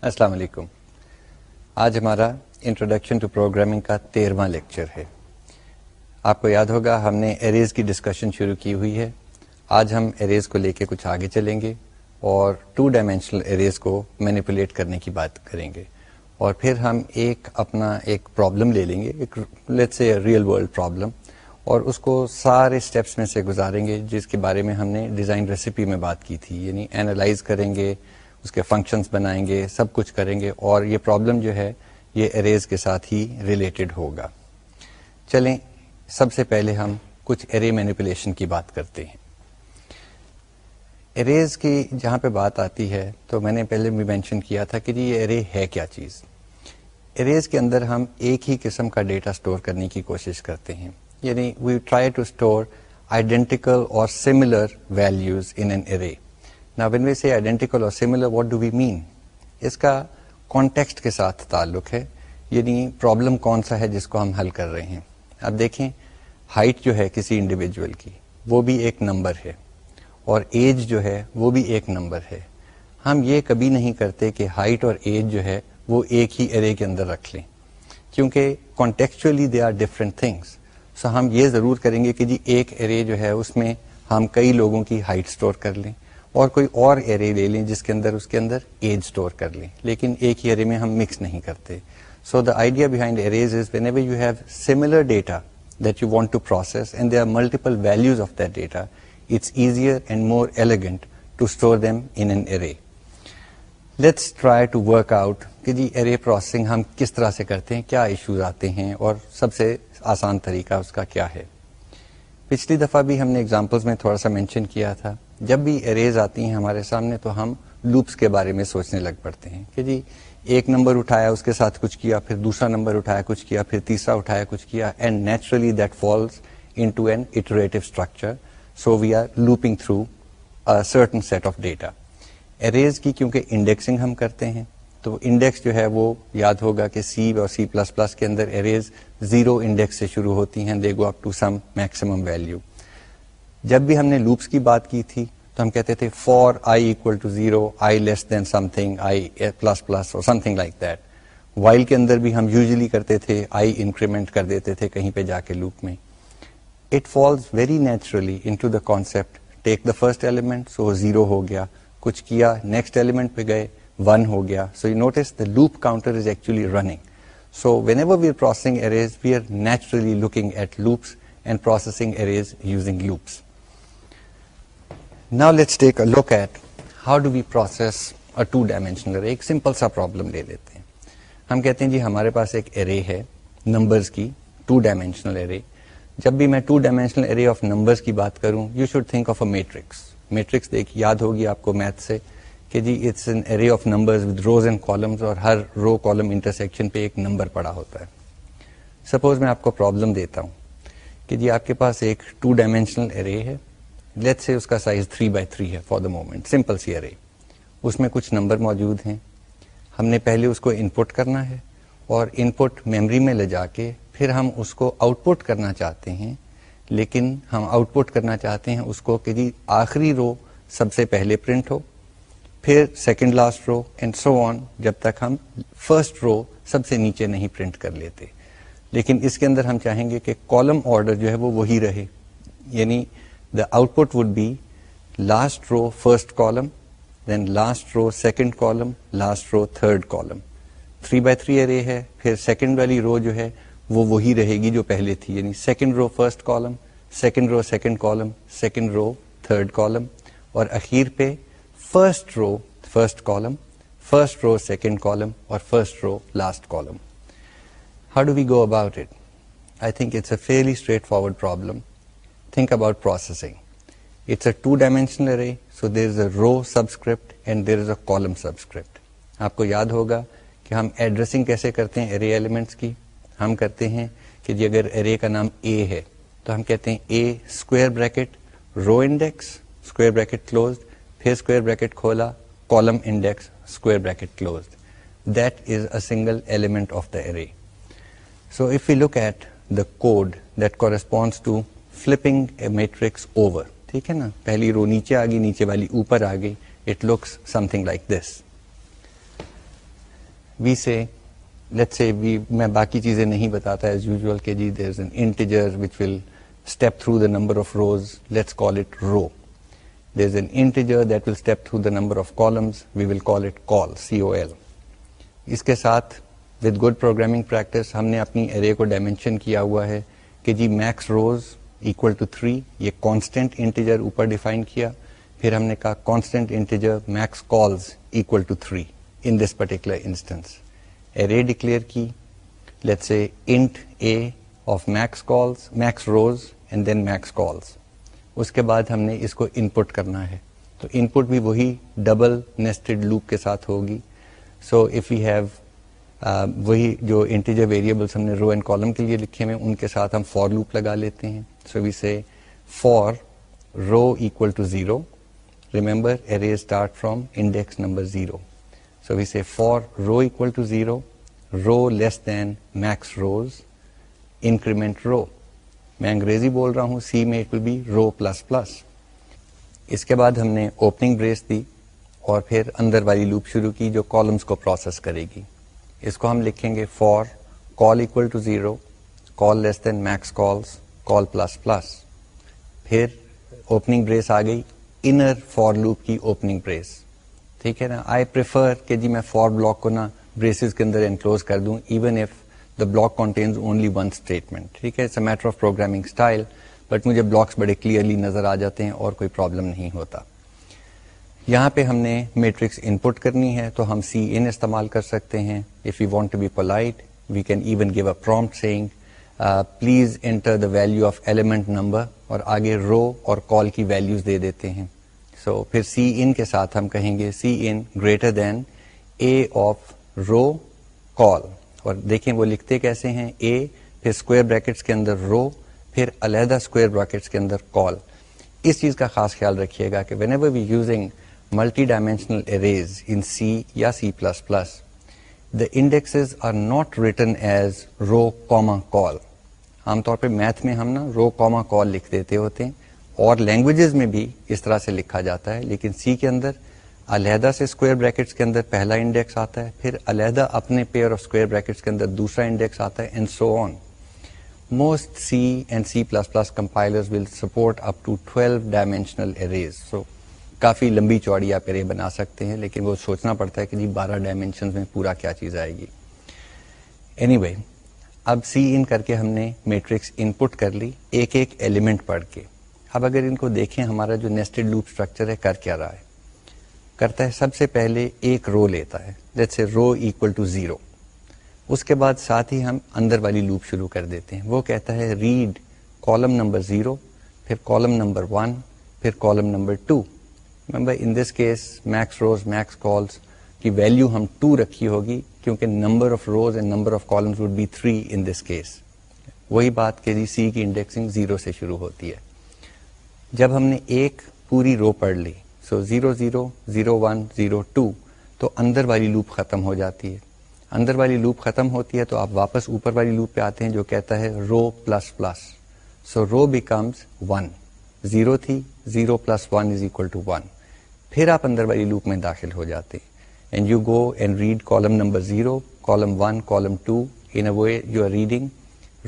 السلام علیکم۔ آج ہمارا انٹروڈکشن ٹو پروگرامنگ کا تیرواں لیکچر ہے۔ آپ کو یاد ہوگا ہم نے ایریز کی ڈسکشن شروع کی ہوئی ہے۔ آج ہم ایریز کو لے کے کچھ آگے چلیں گے اور ٹو ڈائمینشنل ایریز کو مینیپولیٹ کرنے کی بات کریں گے۔ اور پھر ہم ایک اپنا ایک پرابلم لے لیں گے، ایک لیٹس ریئل ورلڈ پرابلم اور اس کو سارے اسٹیپس میں سے گزاریں گے، جس کے بارے میں ہم نے ڈیزائن ریسیپی میں بات کی تھی یعنی اینالائز کریں گے اس کے فنکشنز بنائیں گے، سب کچھ کریں گے اور یہ پرابلم جو ہے، یہ اریز کے ساتھ ہی ریلیٹڈ ہوگا۔ چلیں، سب سے پہلے ہم کچھ ارے مینیپولیشن کی بات کرتے ہیں۔ اریز کی جہاں پہ بات آتی ہے، تو میں نے پہلے بھی مینشن کیا تھا کہ جی یہ ارے ہے کیا چیز؟ اریز کے اندر ہم ایک ہی قسم کا ڈیٹا سٹور کرنے کی کوشش کرتے ہیں۔ یعنی we try to store identical اور similar values in an array نا وین وی سے آئیڈینٹیکل اور similar what do we mean اس کا کانٹیکسٹ کے ساتھ تعلق ہے یعنی پرابلم کون سا ہے جس کو ہم حل کر رہے ہیں اب دیکھیں ہائٹ جو ہے کسی انڈیویجل کی وہ بھی ایک نمبر ہے اور ایج جو ہے وہ بھی ایک نمبر ہے ہم یہ کبھی نہیں کرتے کہ ہائٹ اور ایج جو ہے وہ ایک ہی ارے کے اندر رکھ لیں کیونکہ contextually they are different things so ہم یہ ضرور کریں گے کہ جی ایک ارے جو ہے اس میں ہم کئی لوگوں کی ہائٹ سٹور کر لیں اور کوئی اور ارے لے لیں جس کے اندر اس کے اندر ایج سٹور کر لیں۔ لیکن ایک ہی ارے میں ہم مکس نہیں کرتے۔ So the idea behind arrays is whenever you have similar data that you want to process and they are multiple values of that data it's easier and more elegant to store them in an array let's try to work out کہ جی ارے processing ہم کس طرح سے کرتے ہیں، کیا issues آتے ہیں اور سب سے آسان طریقہ اس کا کیا ہے۔ پچھلی دفعہ بھی ہم نے اگزامپلس میں تھوڑا سا مینشن کیا تھا۔ جب بھی اریز آتی ہیں ہمارے سامنے تو ہم لوپس کے بارے میں سوچنے لگ پڑتے ہیں کہ جی ایک نمبر اٹھایا، اس کے ساتھ کچھ کیا، پھر دوسرا نمبر اٹھایا، کچھ کیا، پھر تیسرا اٹھایا، کچھ کیا and naturally that falls into an iterative structure so we are looping through certain set of data arrays کی کیونکہ انڈیکسنگ ہم کرتے ہیں، تو انڈیکس جو ہے وہ یاد ہوگا کہ سی اور سی پلس پلس کے اندر اریز زیرو انڈیکس سے شروع ہوتی ہیں they go up to some maximum value جب بھی ہم نے لوپس کی بات کی تھی تو ہم کہتے تھے for I equal to zero, I less than something I plus plus اور something like that. While کے اندر بھی ہم یوزلی کرتے تھے، آئی انکریمنٹ کر دیتے تھے کہیں پہ جا کے لوپ میں۔ It falls very naturally into the concept take the first element so zero ہو گیا۔ کچھ کیا نیکسٹ ایلیمنٹ پہ گئے ون ہو گیا۔ So you notice the loop counter is actually running so whenever we are processing arrays we are naturally looking at loops and processing arrays using loops نا let's take a look at how do we process two dimensional ایک simple سا problem لے لیتے ہیں ہم کہتے ہیں جی ہمارے پاس ایک ارے ہے نمبرز کی ٹو ڈائمینشنل ارے جب بھی میں two dimensional array of numbers کی بات کروں you should think of a matrix matrix دیکھ یاد ہوگی آپ کو میتھ سے کہ جی it's an array of number with rows and columns اور ہر رو کالم انٹرسیکشن پہ ایک نمبر پڑا ہوتا ہے سپوز میں آپ کو پرابلم دیتا ہوں کہ جی آپ کے پاس ایک ٹو ڈائمینشنل ارے ہے لیٹ سے اس کا سائز 3 بائی تھری ہے for the moment simple C array اس میں کچھ نمبر موجود ہیں. ہم نے پہلے اس کو ان پٹ کرنا ہے اور ان پٹ میموری میں لے جا کے پھر ہم اس کو آؤٹ پٹ کرنا چاہتے ہیں. لیکن ہم آؤٹ پٹ کرنا چاہتے ہیں اس کو کہ جی آخری رو سب سے پہلے پرنٹ ہو، پھر second last row and so on جب تک ہم فرسٹ رو سب سے نیچے نہیں پرنٹ کر لیتے. لیکن اس کے اندر ہم چاہیں گے کہ کالم آرڈر جو ہے وہ وہی رہے. یعنی the output would be last row first column then last row second column last row third column three by three array ہے پھر سیکنڈ والی رو جو ہے وہ وہی رہے گی جو پہلے تھی یعنی second row first column second row second column second row third column اور اخیر پہ first row first column first row second column اور first row last column how do we go about it I think it's a fairly straightforward problem think about processing it's a two dimensional array so there is a row subscript and there is a column subscript آپ کو یاد ہوگا کہ ہم addressing کیسے کرتے ہیں array elements کی؟ ہم کرتے ہیں کہ جی اگر ارے کا نام اے ہے، تو ہم کہتے ہیں a square bracket row index square bracket closed پھر اسکوئر بریکٹ کھولا column index square bracket close that is a single element of the array so if you look at the code that corresponds to flipping a matrix over ٹھیک ہے نا؟ پہلی رو نیچے آ گئی، نیچے والی اوپر آ گئی. It looks something like this we say let's say وی میں باقی چیزیں نہیں بتاتا ایز یوزل کہ جی there is an integer which will step through the number of rows let's call it row there is an integer that will step through the number of columns we will call it col C O L اس کے ساتھ with good programming practice ہم نے اپنی ارے کو dimension کیا ہوا ہے کہ جی max rows equal to three یہ کانسٹینٹ انٹیجر اوپر ڈیفائن کیا۔ پھر ہم نے کہا constant integer max cols equal to three in this particular instance array declare کی۔ Let's say int a of max cols max rows and then max cols اس کے بعد ہم نے اس کو ان پٹ کرنا ہے تو ان پٹ بھی وہی ڈبل نیسٹڈ لوپ کے ساتھ ہوگی۔ سو اف یو ہیو وہی جو انٹیجر ویریبلس ہم نے رو اینڈ کالم کے لیے لکھے ہوئے ان کے ساتھ ہم فور لوپ لگا لیتے ہیں۔ So we say for row equal to zero remember array start from index number zero so we say for row equal to zero row less than max rows increment row میں انگریزی بول رہا ہوں C میں it will be row plus plus اس کے بعد ہم نے اوپننگ بریس دی اور پھر اندر والی لوپ شروع کی جو کالمس کو پروسیس کرے گی۔ اس کو ہم لکھیں گے for col equal to zero, col less than max cols col plus plus. پھر اوپننگ بریس آ گئی انر فور لوپ کی اوپننگ بریس ٹھیک ہے نا؟ آئی پریفر کہ جی میں فور بلاک کو نا بریسز کے اندر انکلوز کر دوں even if the block contains only one statement ٹھیک ہے؟ It's a matter of programming style but مجھے بلاکس بڑے کلیئرلی نظر آ جاتے ہیں اور کوئی پرابلم نہیں ہوتا۔ یہاں پہ ہم نے میٹرکس ان پٹ کرنی ہے تو ہم سی ان استعمال کر سکتے ہیں۔ If you want to be polite we can even give a prompt saying please enter the value of element number اور آگے رو اور کال کی ویلوز دے دیتے ہیں۔ سو so, پھر سی ان کے ساتھ ہم کہیں گے C in greater than a of row col اور دیکھیں وہ لکھتے کیسے ہیں۔ اے پھر اسکوئر بریکٹس کے اندر رو پھر علیحدہ اسکوئر بریکٹس کے اندر کال اس چیز کا خاص خیال رکھیے گا کہ whenever we using multi dimensional arrays in C یا C plus plus the indexes are not written as row comma col عام طور پہ میتھ میں ہم نا رو کوما کال لکھ دیتے ہوتے ہیں اور لینگویجز میں بھی اس طرح سے لکھا جاتا ہے، لیکن سی کے اندر علیحدہ سے اسکوئر بریکٹس کے اندر پہلا انڈیکس آتا ہے، پھر علیحدہ اپنے پیئر آف اسکوئر بریکٹس کے اندر دوسرا انڈیکس آتا ہے and so on most C and C plus plus compiler will support up to twelve dimensional arrays so کافی لمبی چوڑی آپ ارے بنا سکتے ہیں لیکن وہ سوچنا پڑتا ہے کہ جی بارہ ڈائمینشن میں پورا کیا چیز آئے گی۔ اینی anyway, اب سی ان کر کے ہم نے میٹرکس ان پٹ کر لی ایک ایک ایلیمنٹ پڑھ کے۔ اب اگر ان کو دیکھیں ہمارا جو نیسٹڈ لوپ اسٹرکچر ہے کر کیا رہا ہے؟ کرتا ہے سب سے پہلے ایک رو لیتا ہے جیسے رو اکول ٹو زیرو اس کے بعد ساتھ ہی ہم اندر والی لوپ شروع کر دیتے ہیں۔ وہ کہتا ہے ریڈ کالم نمبر زیرو پھر کالم نمبر ون پھر column number two member in this case max rows max cols کی ویلو ہم ٹو رکھی ہوگی کیونکہ number of rows and number of columns would be three in this case وہی بات کہ جی سی کی انڈیکسنگ زیرو سے شروع ہوتی ہے جب ہم نے ایک پوری رو پڑھ لی so zero zero zero one zero two تو اندر والی لوپ ختم ہو جاتی ہے اندر والی لوپ ختم ہوتی ہے تو آپ واپس اوپر والی لوپ پہ آتے ہیں جو کہتا ہے row plus plus so row becomes one zero تھی zero plus one is equal to one پھر آپ اندر والی لوپ میں داخل ہو جاتے and you go and read column number zero column one column two in way you are reading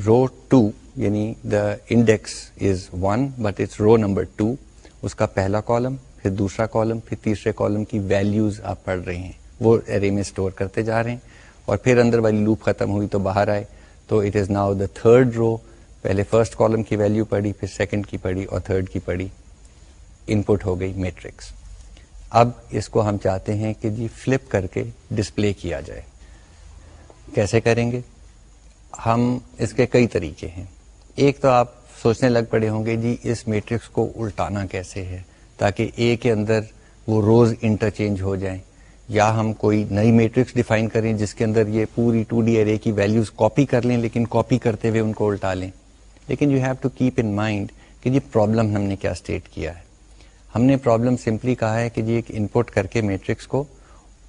row two یعنی the index is one but it's row number two اس کا پہلا کالم پھر دوسرا کالم پھر تیسرے کالم کی values آپ پڑھ رہے ہیں۔ وہ ارے میں اسٹور کرتے جا رہے ہیں۔ اور پھر اندر والی لوپ ختم ہوئی تو باہر آئے۔ تو it is now the third row پہلے فرسٹ کالم کی ویلیو پڑھی، پھر سیکنڈ کی پڑھی اور تھرڈ کی پڑھی۔ ان پٹ ہو گئی میٹرکس اب اس کو ہم چاہتے ہیں کہ جی فلپ کر کے ڈسپلے کیا جائے۔ کیسے کریں گے؟ ہم اس کے کئی طریقے ہیں۔ ایک تو آپ سوچنے لگ پڑے ہوں گے جی اس میٹرکس کو الٹانا کیسے ہے تاکہ اے کے اندر وہ روز انٹرچینج ہو جائیں۔ یا ہم کوئی نئی میٹرکس ڈیفائن کریں جس کے اندر یہ پوری ٹو ڈی ارے کی ویلیوز کاپی کر لیں لیکن کاپی کرتے ہوئے ان کو الٹا لیں۔ لیکن you have to keep in mind کہ جی پرابلم ہم نے کیا اسٹیٹ کیا ہے۔ ہم نے پرابلم سمپلی کہا ہے کہ جی ایک ان پٹ کر کے میٹرکس کو،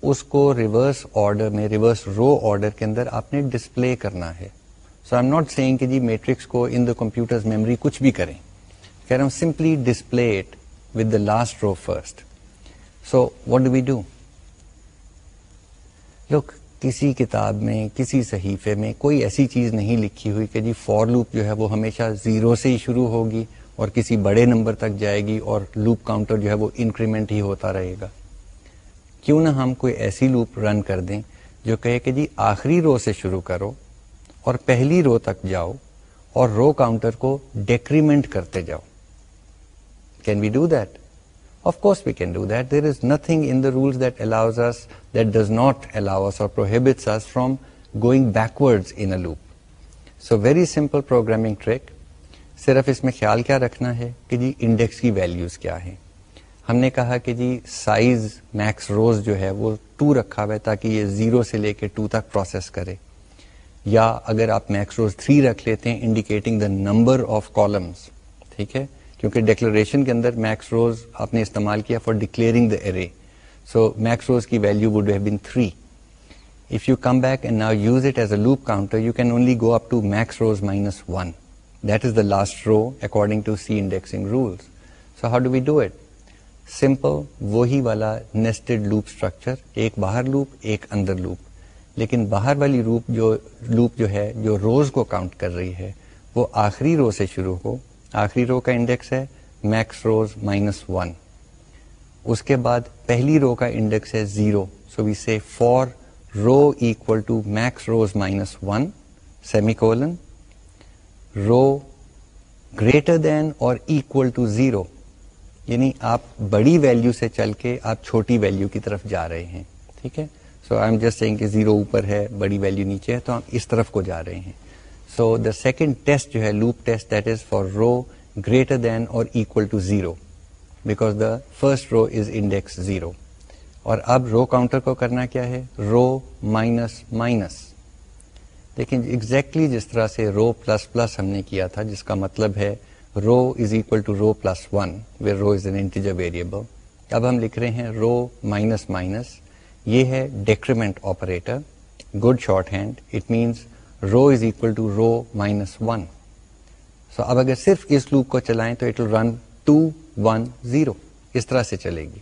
اس کو ریورس آرڈر میں ریورس رو آرڈر کے اندر آپ نے ڈسپلے کرنا ہے۔ So I am not seeing کہ جی میٹرکس کو ان دا کمپیوٹر میموری کچھ بھی کریں۔ کہہ رہا ہوں simply display it with the last row first so what do we do look کسی کتاب میں، کسی صحیفے میں کوئی ایسی چیز نہیں لکھی ہوئی کہ جی فور لوپ جو ہے وہ ہمیشہ زیرو سے ہی شروع ہوگی۔ اور کسی بڑے نمبر تک جائے گی اور لوپ کاؤنٹر جو ہے وہ انکریمنٹ ہی ہوتا رہے گا۔ کیوں نہ ہم کوئی ایسی لوپ رن کر دیں جو کہے کہ جی آخری رو سے شروع کرو اور پہلی رو تک جاؤ اور رو کاؤنٹر کو ڈیکریمنٹ کرتے جاؤ۔ Can we do that of course we can do that there is nothing in the rules that allows us that does not allow us or prohibits us from going backward in loop so very simple programming trick صرف اس میں خیال کیا رکھنا ہے کہ جی index کی ویلیوز کیا ہیں؟ ہم نے کہا کہ جی سائز میکس روز جو ہے وہ ٹو رکھا ہوا ہے تاکہ یہ زیرو سے لے کے ٹو تک پروسیس کرے۔ یا اگر آپ میکس روز تھری رکھ لیتے ہیں indicating the number of columns ٹھیک ہے؟ کیونکہ ڈیکلریشن کے اندر میکس روز آپ نے استعمال کیا for declaring the array so max rows کی value would have been three if you come back and now use it as a loop counter you can only go up to max rows minus one that is the last row according to C indexing rules so how do we do it simple وہی والا nested loop structure ایک باہر loop ایک اندر loop لیکن باہر والی روپ جو لوپ جو ہے جو روز کو کاؤنٹ کر رہی ہے وہ آخری رو سے شروع ہو آخری رو کا انڈیکس ہے میکس روز مائنس ون اس کے بعد پہلی رو کا انڈیکس ہے zero so we see for row equal to max rows minus one semicolon row greater than or equal to zero یعنی آپ بڑی ویلو سے چل کے آپ چھوٹی ویلو کی طرف جا رہے ہیں، ٹھیک ہے؟ So I am just saying کہ زیرو اوپر ہے، بڑی ویلو نیچے ہے، تو ہم اس طرف کو جا رہے ہیں۔ سو دا سیکنڈ ٹیسٹ جو ہے loop test that is for row greater than or equal to zero because the first row is index zero اور اب رو کاؤنٹر کو کرنا کیا ہے؟ رو مائنس مائنس لیکن ایگزیکٹلی جس طرح سے رو پلس پلس ہم نے کیا تھا، جس کا مطلب ہے row is equal to row plus one where row is an integer variable اب ہم لکھ رہے ہیں رو مائنس مائنس یہ ہے decrement operator good shorthand it means row is equal to row minus one so اب اگر صرف اس لوپ کو چلائیں تو it will run two one zero اس طرح سے چلے گی۔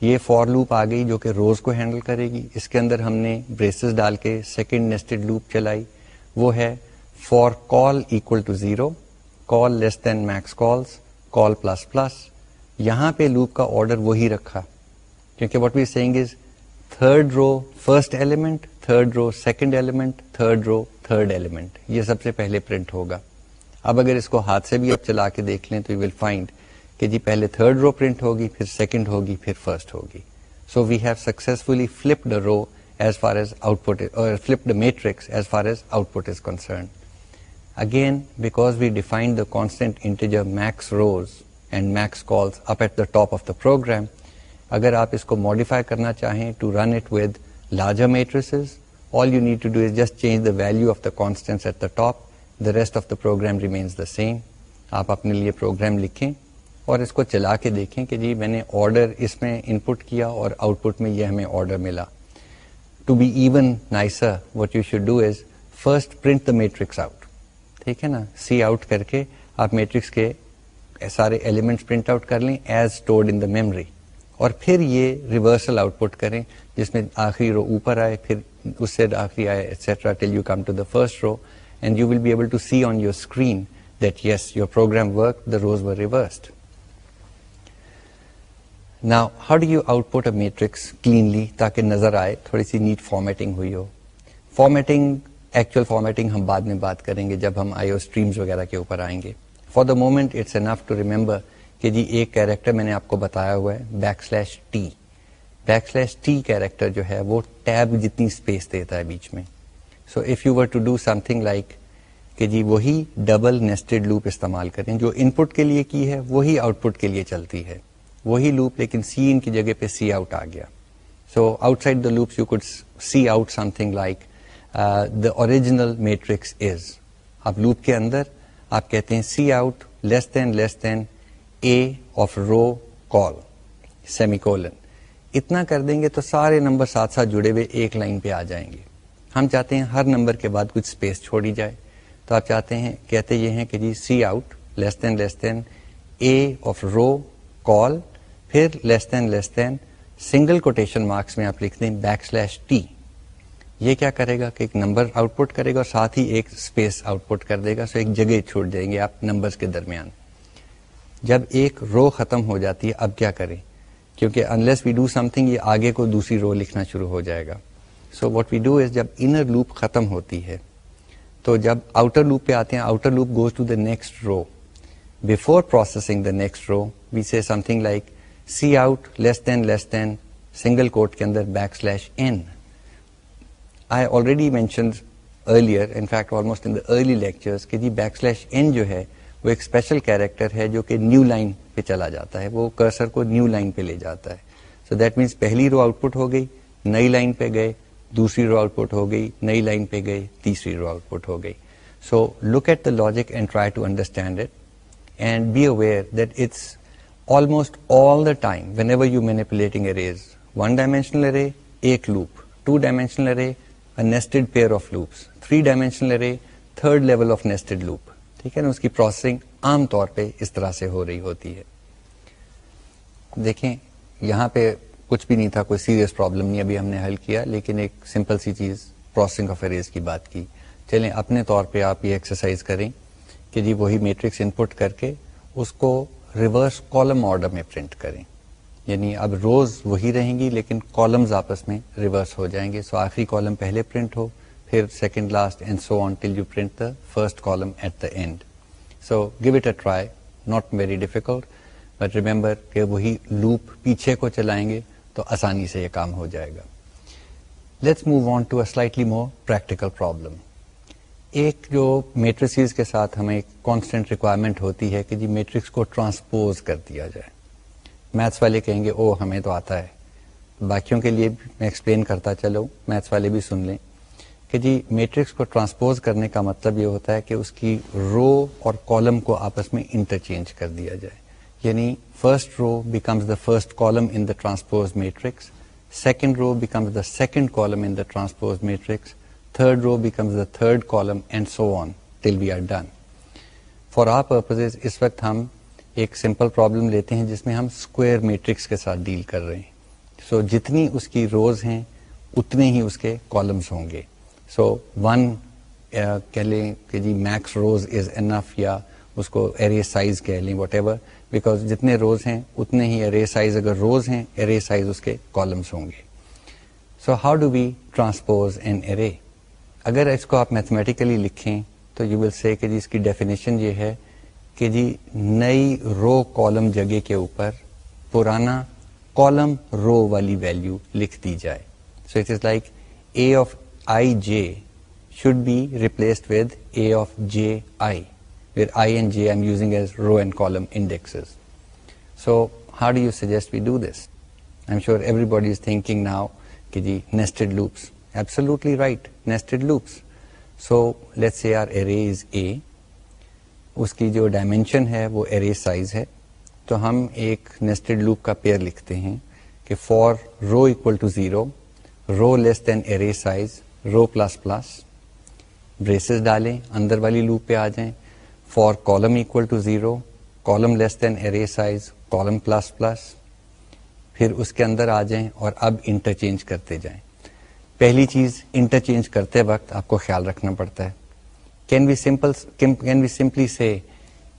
یہ فور لوپ آ گئی جو کہ روز کو ہینڈل کرے گی۔ اس کے اندر ہم نے بریسز ڈال کے سیکنڈ نیسٹڈ لوپ چلائی۔ وہ ہے for col equal to zero col less than max cols col plus plus یہاں پہ لوپ کا آرڈر وہی رکھا۔ کیونکہ what we seeing is third row first element third row second element third row third element یہ سب سے پہلے پرنٹ ہوگا۔ اب اگر اس کو ہاتھ سے بھی اب چلا کے دیکھ لیں تو یو ول فائنڈ کہ جی پہلے تھرڈ رو پرنٹ ہوگی، پھر سیکنڈ ہوگی، پھر فرسٹ ہوگی. So we have successfully flip the row as far as output flip the matrix as far as output is concern again because we define the constant integer max rows and max cols up at the top of the program اگر آپ اس کو modify کرنا چاہیں to run it with larger matrices all you need to do is just change the value of the constants at the top the rest of the program remains the same آپ اپنے لیے programme لکھیں. اور اس کو چلا کے دیکھیں کہ جی میں نے آرڈر اس میں ان پٹ کیا اور آؤٹ پٹ میں یہ ہمیں آرڈر ملا۔ To be even nicer what you should do is first print the matrix out ٹھیک ہے نا؟ سی آؤٹ کر کے آپ میٹرکس کے سارے ایلیمنٹس پرنٹ آؤٹ کر لیں as stored in the memory اور پھر یہ ریورسل آؤٹ پٹ کریں جس میں آخری رو اوپر آئے، پھر اس سے آخری آئے et cetera till you come to the first row and you will be able to see on your screen that yes your program work the rows were reversed نا how do you output a matrix cleanly تاکہ نظر آئے؟ تھوڑی سی neat formatting ہوئی ہو۔ Formatting actual formatting ہم بعد میں بات کریں گے جب ہم آئی او اسٹریمز وغیرہ کے اوپر آئیں گے۔ For the moment it's enough to remember کہ جی ایک کیریکٹر میں نے آپ کو بتایا ہوا ہے backslash t backslash t character جو ہے، وہ ٹیب جتنی اسپیس دیتا ہے بیچ میں۔ So if you were to do something like کہ جی وہی ڈبل نیسٹڈ لوپ استعمال کریں، جو ان پٹ کے لیے کی ہے، وہی آؤٹ پٹ کے لیے چلتی ہے۔ وہی لوپ لیکن سی ان کی جگہ پہ سی آؤٹ آ گیا۔ So outside the loop you code cout something like the original matrix is اب لوپ کے اندر آپ کہتے ہیں cout less than less than a of row col semi colon اتنا کر دیں گے تو سارے نمبر ساتھ ساتھ جڑے ہوئے ایک لائن پہ آ جائیں گے۔ ہم چاہتے ہیں ہر نمبر کے بعد کچھ اسپیس چھوڑی جائے۔ تو آپ چاہتے ہیں، کہتے یہ ہیں کہ جی C out less than less than a of row col پھر less than less than single quotation marks میں آپ لکھ دیں بیک سلیش ٹی یہ کیا کرے گا کہ ایک نمبر آؤٹ پٹ کرے گا اور ساتھ ہی ایک اسپیس آؤٹ پٹ کر دے گا، سو ایک جگہ چھوڑ جائیں گے آپ نمبرز کے درمیان۔ جب ایک رو ختم ہو جاتی ہے، اب کیا کریں؟ کیونکہ unless we do something یہ آگے کو دوسری رو لکھنا شروع ہو جائے گا۔ So what we do is جب انر لوپ ختم ہوتی ہے، تو جب آؤٹر لوپ پہ آتے ہیں outer loop goes to the next row before processing the next row we see something like cout less than less than single quote کے اندر backslash n I already mention earlier in fact almost in the early lectures کہ جی back slash N جو ہے وہ ایک special character ہے جو کہ نیو لائن پہ چلا جاتا ہے، وہ کرسر کو نیو لائن پہ لے جاتا ہے۔ سو دیٹ مینس پہلی رو آؤٹ پٹ ہو گئی، نئی لائن پہ گئے، دوسری رو آؤٹ پٹ ہو گئی، نئی لائن پہ گئے، تیسری رو آؤٹ پٹ ہو گئی۔ So look at the logic and try to understand it and be aware that it's almost all the time whenever you manipulating arrays one dimensional array ایک loop two dimensional array nested pair of loops three dimensional array third level of nested loop ٹھیک ہے نا اس کی processing عام طور پہ اس طرح سے ہو رہی ہوتی ہے دیکھیں یہاں پہ کچھ بھی نہیں تھا کوئی سیریس پرابلم نہیں ابھی ہم نے حل کیا لیکن ایک سمپل سی چیز پروسیسنگ آف اریز کی بات کی چلیں اپنے طور پہ آپ یہ ایکسرسائز کریں کہ جی وہی میٹرکس ان پٹ کر کے اس کو ریورس کالم آرڈر میں پرنٹ کریں۔ یعنی اب روز وہی رہیں گی لیکن کالمز آپس میں ریورس ہو جائیں گے۔ سو آخری کالم پہلے پرنٹ ہو، پھر second last and so on till you print the first column at the end so give it a try not very difficult but remember کہ وہی لوپ پیچھے کو چلائیں گے تو آسانی سے یہ کام ہو جائے گا۔ Let's move on to a slightly more practical problem ایک جو میٹریسیز کے ساتھ ہمیں کانسٹنٹ ریکوائرمنٹ ہوتی ہے کہ جی میٹرکس کو ٹرانسپوز کر دیا جائے۔ میتھس والے کہیں گے او ہمیں تو آتا ہے۔ باقیوں کے لیے میں ایکسپلین کرتا چلو میتھس والے بھی سن لیں۔ کہ جی میٹرکس کو ٹرانسپوز کرنے کا مطلب یہ ہوتا ہے کہ اس کی رو اور کالم کو آپس میں انٹرچینج کر دیا جائے۔ یعنی first row becomes the first column in the transpose matrix second row becomes the second column in the transpose matrix third row becomes the third column and so on till we are done for our purpose اس وقت ہم ایک simple problem لیتے ہیں جس میں ہم square matrix کے ساتھ ڈیل کر رہے ہیں سو so, جتنی اس کی روز ہیں اتنے ہی اس کے کالمس ہوں گے سو ون کہہ لیں کہ جی میکس روز از انف یا اس کو ایرے سائز کہہ لیں واٹ ایور بیکاز جتنے روز ہیں اتنے ہی ایرے سائز اگر روز ہیں ایرے سائز اس کے کالمس ہوں گے so how do we transpose an array اگر اس کو آپ میتھمیٹیکلی لکھیں تو یو ول سے کہ جی اس کی ڈیفینیشن یہ ہے کہ جی نئی رو کالم جگہ کے اوپر پرانا کالم رو والی ویلو لکھ دی جائے۔ So it is like A of I J should be replaced with A of J I where I and J am using as row and column index so how do you suggest we do this I am sure everybody is thinking now کہ جی nested loops absolutely right nested loops so let C R اے اے اس کی جو dimension ہے وہ array size ہے تو ہم ایک نیسٹڈ لوپ کا پیئر لکھتے ہیں کہ for row equal to zero row less than array size row plus plus braces ڈالیں اندر والی لوپ پہ آ جائیں for column equal to zero column less than array size column plus plus پھر اس کے اندر آ جائیں اور اب انٹرچینج کرتے جائیں پہلی چیز انٹرچینج کرتے وقت آپ کو خیال رکھنا پڑتا ہے۔ Can we simple can we simply say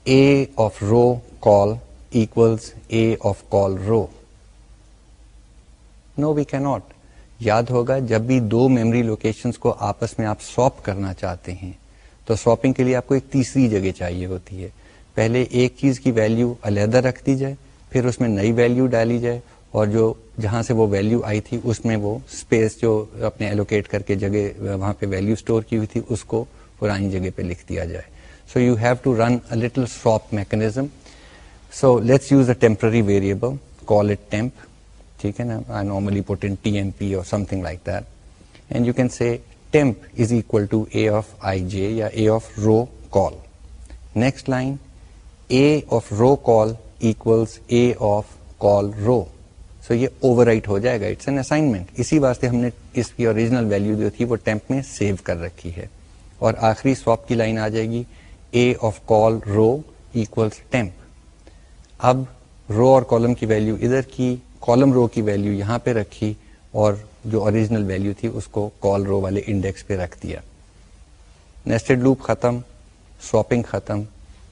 a of row call equals a of call row? No we cannot. یاد ہوگا جب بھی دو میموری لوکیشنز کو آپس میں آپ سواپ کرنا چاہتے ہیں، تو سواپنگ کے لیے آپ کو ایک تیسری جگہ چاہیے ہوتی ہے۔ پہلے ایک چیز کی ویلیو علیحدہ رکھ دی جائے، پھر اس میں نئی ویلیو ڈالی جائے اور جو جہاں سے وہ ویلیو آئی تھی، اس میں وہ اسپیس جو اپنے ایلوکیٹ کر کے جگہ، وہاں پہ ویلیو اسٹور کی ہوئی تھی، اس کو پرانی جگہ پہ لکھ دیا جائے۔ So you have to run little swap mechanism so let's use a temporary variable call it temp ٹھیک ہے نا؟ I normally put in T M P or something like that and you can see temp is equal to a of i j یا a of row col next line a of row col equals a of col row so یہ overwrite ہو جائے گا. It's an assignment اسی واسطے ہم نے اس کی اوریجنل ویلو جو تھی وہ ٹیمپ میں سیو کر رکھی ہے. اور آخری سواپ کی لائن آ جائے گی. A of col row equal temp اب رو اور کالم کی ویلو ادھر کی کالم رو کی ویلو یہاں پہ رکھی اور جو اوریجنل ویلو تھی اس کو کال رو والے انڈیکس پہ رکھ دیا. نیسٹڈ لوپ ختم. سواپنگ ختم.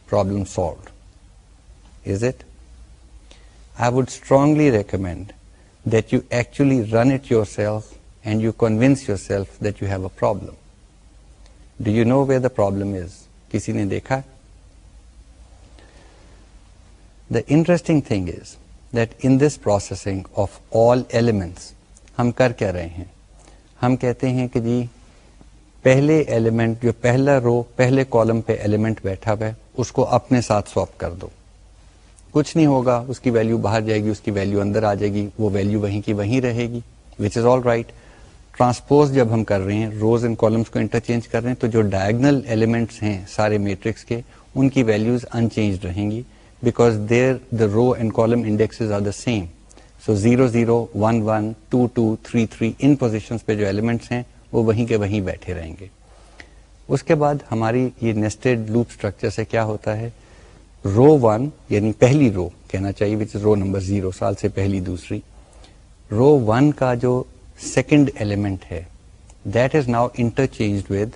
Problem solved is it I would strongly recommend that you actually run it yourself and you convince yourself that you have a problem do you know where the problem is کسی نے دیکھا the interesting thing is that in this processing of all elements ہم کر کیا رہے ہیں ہم کہتے ہیں کہ جی پہلے ایلیمنٹ جو پہلا رو پہلے کالم پہ ایلیمنٹ بیٹھا ہوا ہے اس کو اپنے ساتھ سواپ کر دو کچھ نہیں ہوگا، اس کی ویلو باہر جائے گی، اس کی ویلو اندر آ جائے گی، وہ ویلو وہیں کی وہیں رہے گی which is all right transpose جب ہم کر رہے ہیں روز ان کالمس کو انٹرچینج کر رہے ہیں، تو جو ڈائگنل ایلیمنٹس ہیں سارے میٹرکس کے، ان کی ویلوز ان چینج رہیں گی because there the row and column index are the same so zero zero one one two two three three in position پہ جو ایلیمنٹس ہیں، وہ وہیں کے وہیں بیٹھے رہیں گے۔ اس کے بعد ہماری یہ نیسٹڈ لوپ اسٹرکچر سے کیا ہوتا ہے؟ رو ون یعنی پہلی رو کہنا چاہیے وچ رو نمبر زیرو سال سے پہلی دوسری. رو ون کا جو سیکنڈ ایلیمنٹ ہے that is now interchange with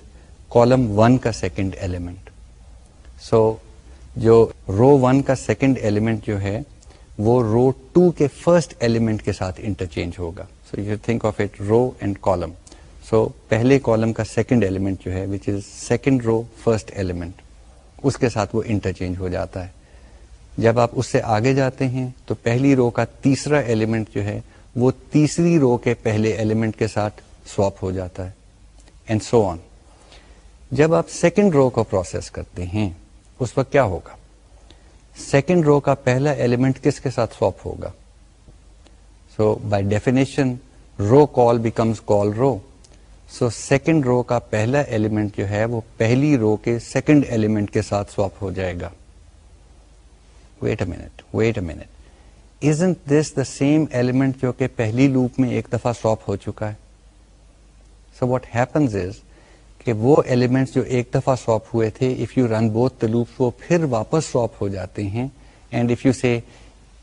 column one کا سیکنڈ ایلیمنٹ سو جو رو ون کا سیکنڈ ایلیمنٹ جو ہے، وہ رو ٹو کے فرسٹ ایلیمنٹ کے ساتھ انٹرچینج ہوگا. So you think of it row and column so پہلے کالم کا سیکنڈ ایلیمنٹ جو ہے which is second row first element اس کے ساتھ وہ انٹرچینج ہو جاتا ہے۔ جب آپ اس سے آگے جاتے ہیں تو پہلی رو کا تیسرا ایلیمنٹ جو ہے وہ تیسری رو کے پہلے ایلیمنٹ کے ساتھ سواپ ہو جاتا ہے۔ اینڈ سو آن جب آپ سیکنڈ رو کو پروسیس کرتے ہیں، اس وقت کیا ہوگا؟ سیکنڈ رو کا پہلا ایلیمنٹ کس کے ساتھ سواپ ہوگا؟ So by definition row col becomes col row so second row کا پہلا ایلیمنٹ جو ہے وہ پہلی رو کے سیکنڈ ایلیمنٹ کے ساتھ سواپ ہو جائے گا. Wait a minute wait a minute isn't this the same element جو کہ پہلی لوپ میں ایک دفعہ سواپ ہو چکا ہے? سو واٹ ہیپنز از کہ وہ ایلیمنٹس جو ایک دفعہ سواپ ہوئے تھے if you run both the loop وہ پھر واپس سواپ ہو جاتے ہیں. اینڈ اف یو سے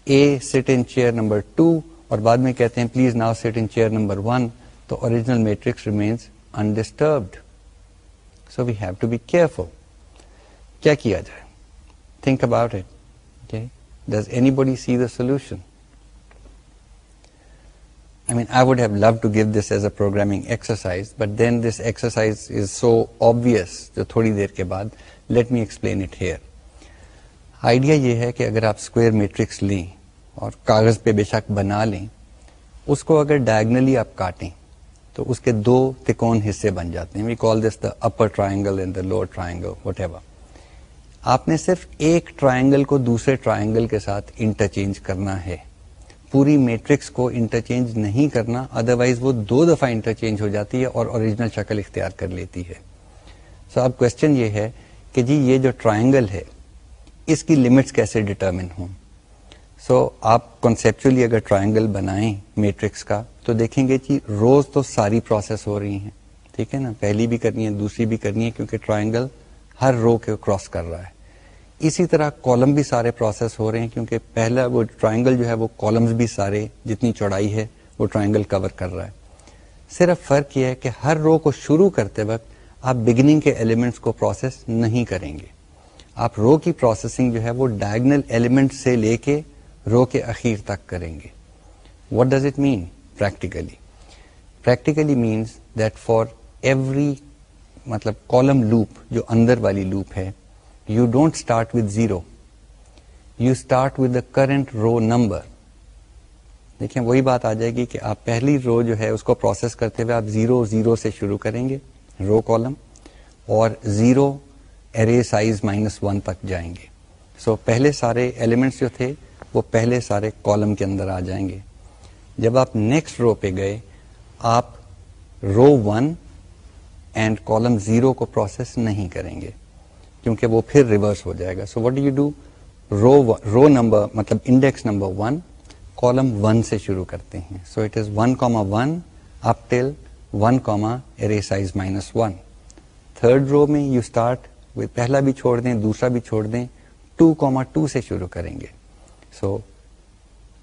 اے سٹ ان چیئر نمبر ٹو اور بعد میں کہتے ہیں please now sit in chair number one تو original matrix remains undisturbed so we have to be careful کیا کیا جائے think about it does anybody see the solution I mean, I would have loved to give this as a programming exercise, but then this exercise is so obvious, جو تھوڑی دیر کے بعد let me explain it here. Idea یہ ہے کہ اگر آپ اسکوئر میٹرکس لیں اور کاغذ پہ بے شک بنا لیں اس کو اگر ڈائگنلی آپ کاٹیں تو اس کے دو تکون حصے بن جاتے ہیں۔ We call this the upper triangle and the lower triangle whatever آپ نے صرف ایک ٹرائنگل کو دوسرے ٹرائنگل کے ساتھ انٹرچینج کرنا ہے۔ پوری میٹرکس کو انٹرچینج نہیں کرنا ادروائز وہ دو دفعہ انٹرچینج ہو جاتی ہے اور اوریجنل شکل اختیار کر لیتی ہے۔ سو so اب کوشچن یہ ہے کہ جی یہ جو ٹرائنگل ہے، اس کی لمٹس کیسے ڈٹرمن ہوں؟ سو so, آپ کنسپچلی اگر ٹرائنگل بنائیں میٹرکس کا تو دیکھیں گے کہ روز تو ساری پروسیس ہو رہی ہیں۔ ٹھیک ہے نا؟ پہلی بھی کرنی ہے دوسری بھی کرنی ہے کیونکہ ٹرائنگل ہر رو کے کراس کر رہا ہے۔ اسی طرح کالم بھی سارے پروسیس ہو رہے ہیں کیونکہ پہلا وہ ٹرائنگل جو ہے وہ کالمز بھی سارے جتنی چوڑائی ہے وہ ٹرائنگل کور کر رہا ہے۔ صرف فرق یہ ہے کہ ہر رو کو شروع کرتے وقت آپ بگننگ کے ایلیمنٹس کو پروسیس نہیں کریں گے۔ آپ رو کی پروسیسنگ جو ہے وہ ڈائگنل ایلیمنٹ سے لے کے رو کے اخیر تک کریں گے۔ What does it mean practically practically means that for every مطلب کالم لوپ جو اندر والی لوپ ہے you don't start with zero you start with the current row number دیکھیں وہی بات آ جائے گی کہ آپ پہلی رو جو ہے اس کو پروسیس کرتے ہوئے آپ زیرو زیرو سے شروع کریں گے رو کالم اور zero array size minus one تک جائیں گے۔ سو so, پہلے سارے ایلیمنٹس جو تھے وہ پہلے سارے کالم کے اندر آ جائیں گے۔ جب آپ نیکسٹ رو پہ گئے، آپ row one and column zero کو پروسیس نہیں کریں گے، کیونکہ وہ پھر ریورس ہو جائے گا۔ So what you do row row number مطلب index number one column one سے شروع کرتے ہیں۔ So it is one comma one up till one comma array size minus one third row میں یو اسٹارٹ پہلا بھی چھوڑ دیں، دوسرا بھی چھوڑ دیں ٹو کاما ٹو سے شروع کریں گے۔ سو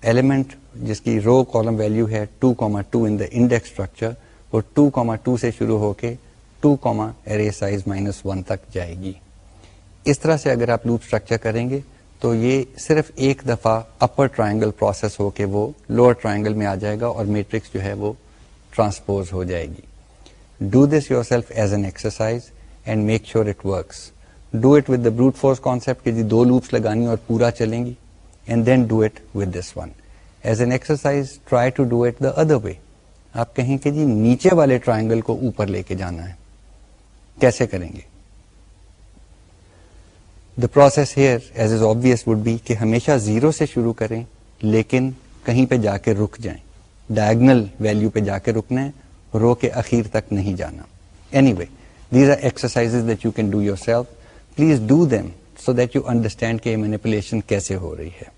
ایلیمنٹ جس کی رو کالم ویلو ہے two comma two in the index structure وہ ٹو کوما ٹو سے شروع ہو کے two comma array size minus one تک جائے گی۔ اس طرح سے اگر آپ لوپ اسٹرکچر کریں گے، تو یہ صرف ایک دفعہ اپر ٹرائنگل پروسیس ہو کے وہ لوور ٹرائنگل میں آ جائے گا اور میٹرکس جو ہے وہ ٹرانسپوز ہو جائے گی۔ Do this yourself as an exercise and make sure it works do it with the brute force concept جی دو لوپس لگانی اور پورا چلیں گی۔ And then do it with this one as an exercise try to do it the other way آپ کہیں کہ جی نیچے والے ٹرائنگل کو اوپر لے کے جانا ہے۔ کیسے کریں گے؟ The process here as is obvious would be کہ ہمیشہ زیرو سے شروع کریں، لیکن کہیں پہ جا کے رک جائیں۔ ڈائگنل ویلو پہ جا کے رکنا ہے، رو کے اخیر تک نہیں جانا۔ Anyway these are exercise that you can do yourself please do them so that you understand کہ مینیپولیشن کیسے ہو رہی ہے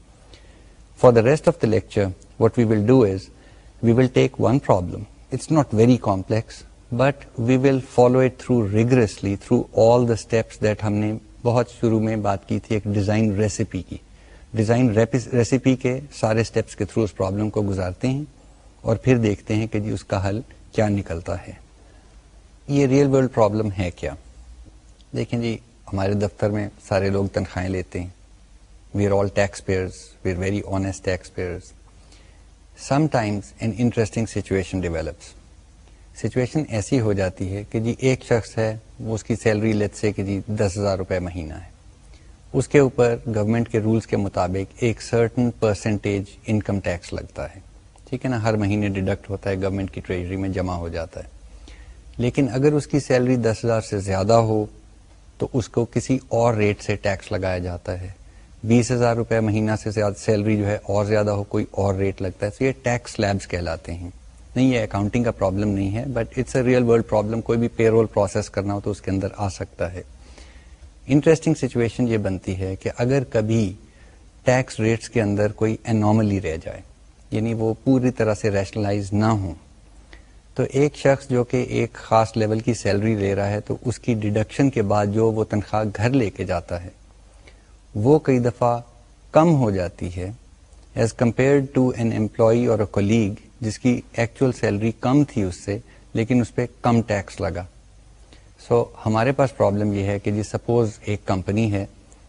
for the rest of the lecture what we will do is we will take one problem it's not very complex but we will follow it through rigorously through all the steps that ہم نے بہت شروع میں بات کی تھی ایک design recipe کی ڈیزائن ریسیپی کے سارے اسٹیپس کے تھرو اس پرابلم کو گزارتے ہیں اور پھر دیکھتے ہیں کہ جی اس کا حل کیا نکلتا ہے یہ ریئل ورلڈ پرابلم ہے کیا دیکھیں جی ہمارے دفتر میں سارے لوگ تنخواہیں لیتے ہیں۔ We are all tax payers we are very honest tax payers sometimes an interesting situation develops situation ایسی ہو جاتی ہے کہ جی ایک شخص ہے، وہ اس کی سیلری لیٹ سے کہ جی دس ہزار روپے مہینہ ہے۔ اس کے اوپر گورنمنٹ کے رولس کے مطابق ایک سرٹن پرسنٹیج انکم ٹیکس لگتا ہے۔ ٹھیک ہے نا؟ ہر مہینے ڈیڈکٹ ہوتا ہے گورنمنٹ کی ٹریجری میں جمع ہو جاتا ہے۔ لیکن اگر اس کی سیلری دس ہزار سے زیادہ ہو تو اس کو کسی اور ریٹ سے ٹیکس لگایا جاتا ہے۔ بیس ہزار روپے مہینہ سے زیادہ سیلری جو ہے اور زیادہ ہو، کوئی اور ریٹ لگتا ہے۔ تو یہ ٹیکس لیبس کہلاتے ہیں۔ نہیں، یہ اکاؤنٹنگ کا پرابلم نہیں ہے but it's a real world problem کوئی بھی پے رول پروسیس کرنا ہو تو اس کے اندر آ سکتا ہے۔ انٹرسٹنگ سچویشن یہ بنتی ہے کہ اگر کبھی ٹیکس ریٹس کے اندر کوئی انارملی رہ جائے یعنی وہ پوری طرح سے ریشنلائز نہ ہوں تو ایک شخص جو کہ ایک خاص لیول کی سیلری لے رہا ہے تو اس کی ڈیڈکشن کے بعد جو وہ تنخواہ گھر لے کے جاتا ہے وہ کئی دفعہ کم ہو جاتی ہے as compare to an employee اور اے کولیگ جس کی ایکچوئل سیلری کم تھی اس سے لیکن اس پہ کم ٹیکس لگا۔ سو so, ہمارے پاس پرابلم یہ ہے کہ جی سپوز ایک کمپنی ہے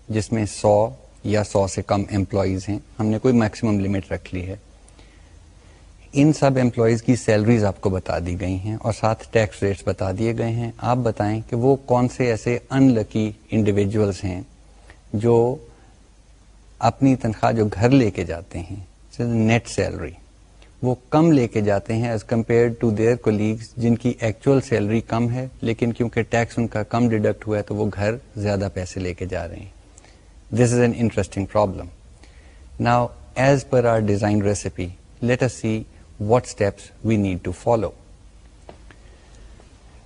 جس میں سو یا سو سے کم امپلائیز ہیں ہم نے کوئی میکسیمم لمٹ رکھ لی ہے۔ ان سب امپلائیز کی سیلریز آپ کو بتا دی گئی ہیں اور ساتھ ٹیکس ریٹس بتا دیے گئے ہیں۔ آپ بتائیں کہ وہ کون سے ایسے ان لکی انڈیویجلس ہیں جو اپنی تنخواہ جو گھر لے کے جاتے ہیں نیٹ سیلری وہ کم لے کے جاتے ہیں as compare to their colleagues جن کی ایکچوئل سیلری کم ہے، لیکن کیونکہ ٹیکس ان کا کم ڈیڈکٹ ہوا ہے تو وہ گھر زیادہ پیسے لے کے جا رہے ہیں۔ This is an interesting problem now as per our design recipe let's see what steps we need to follow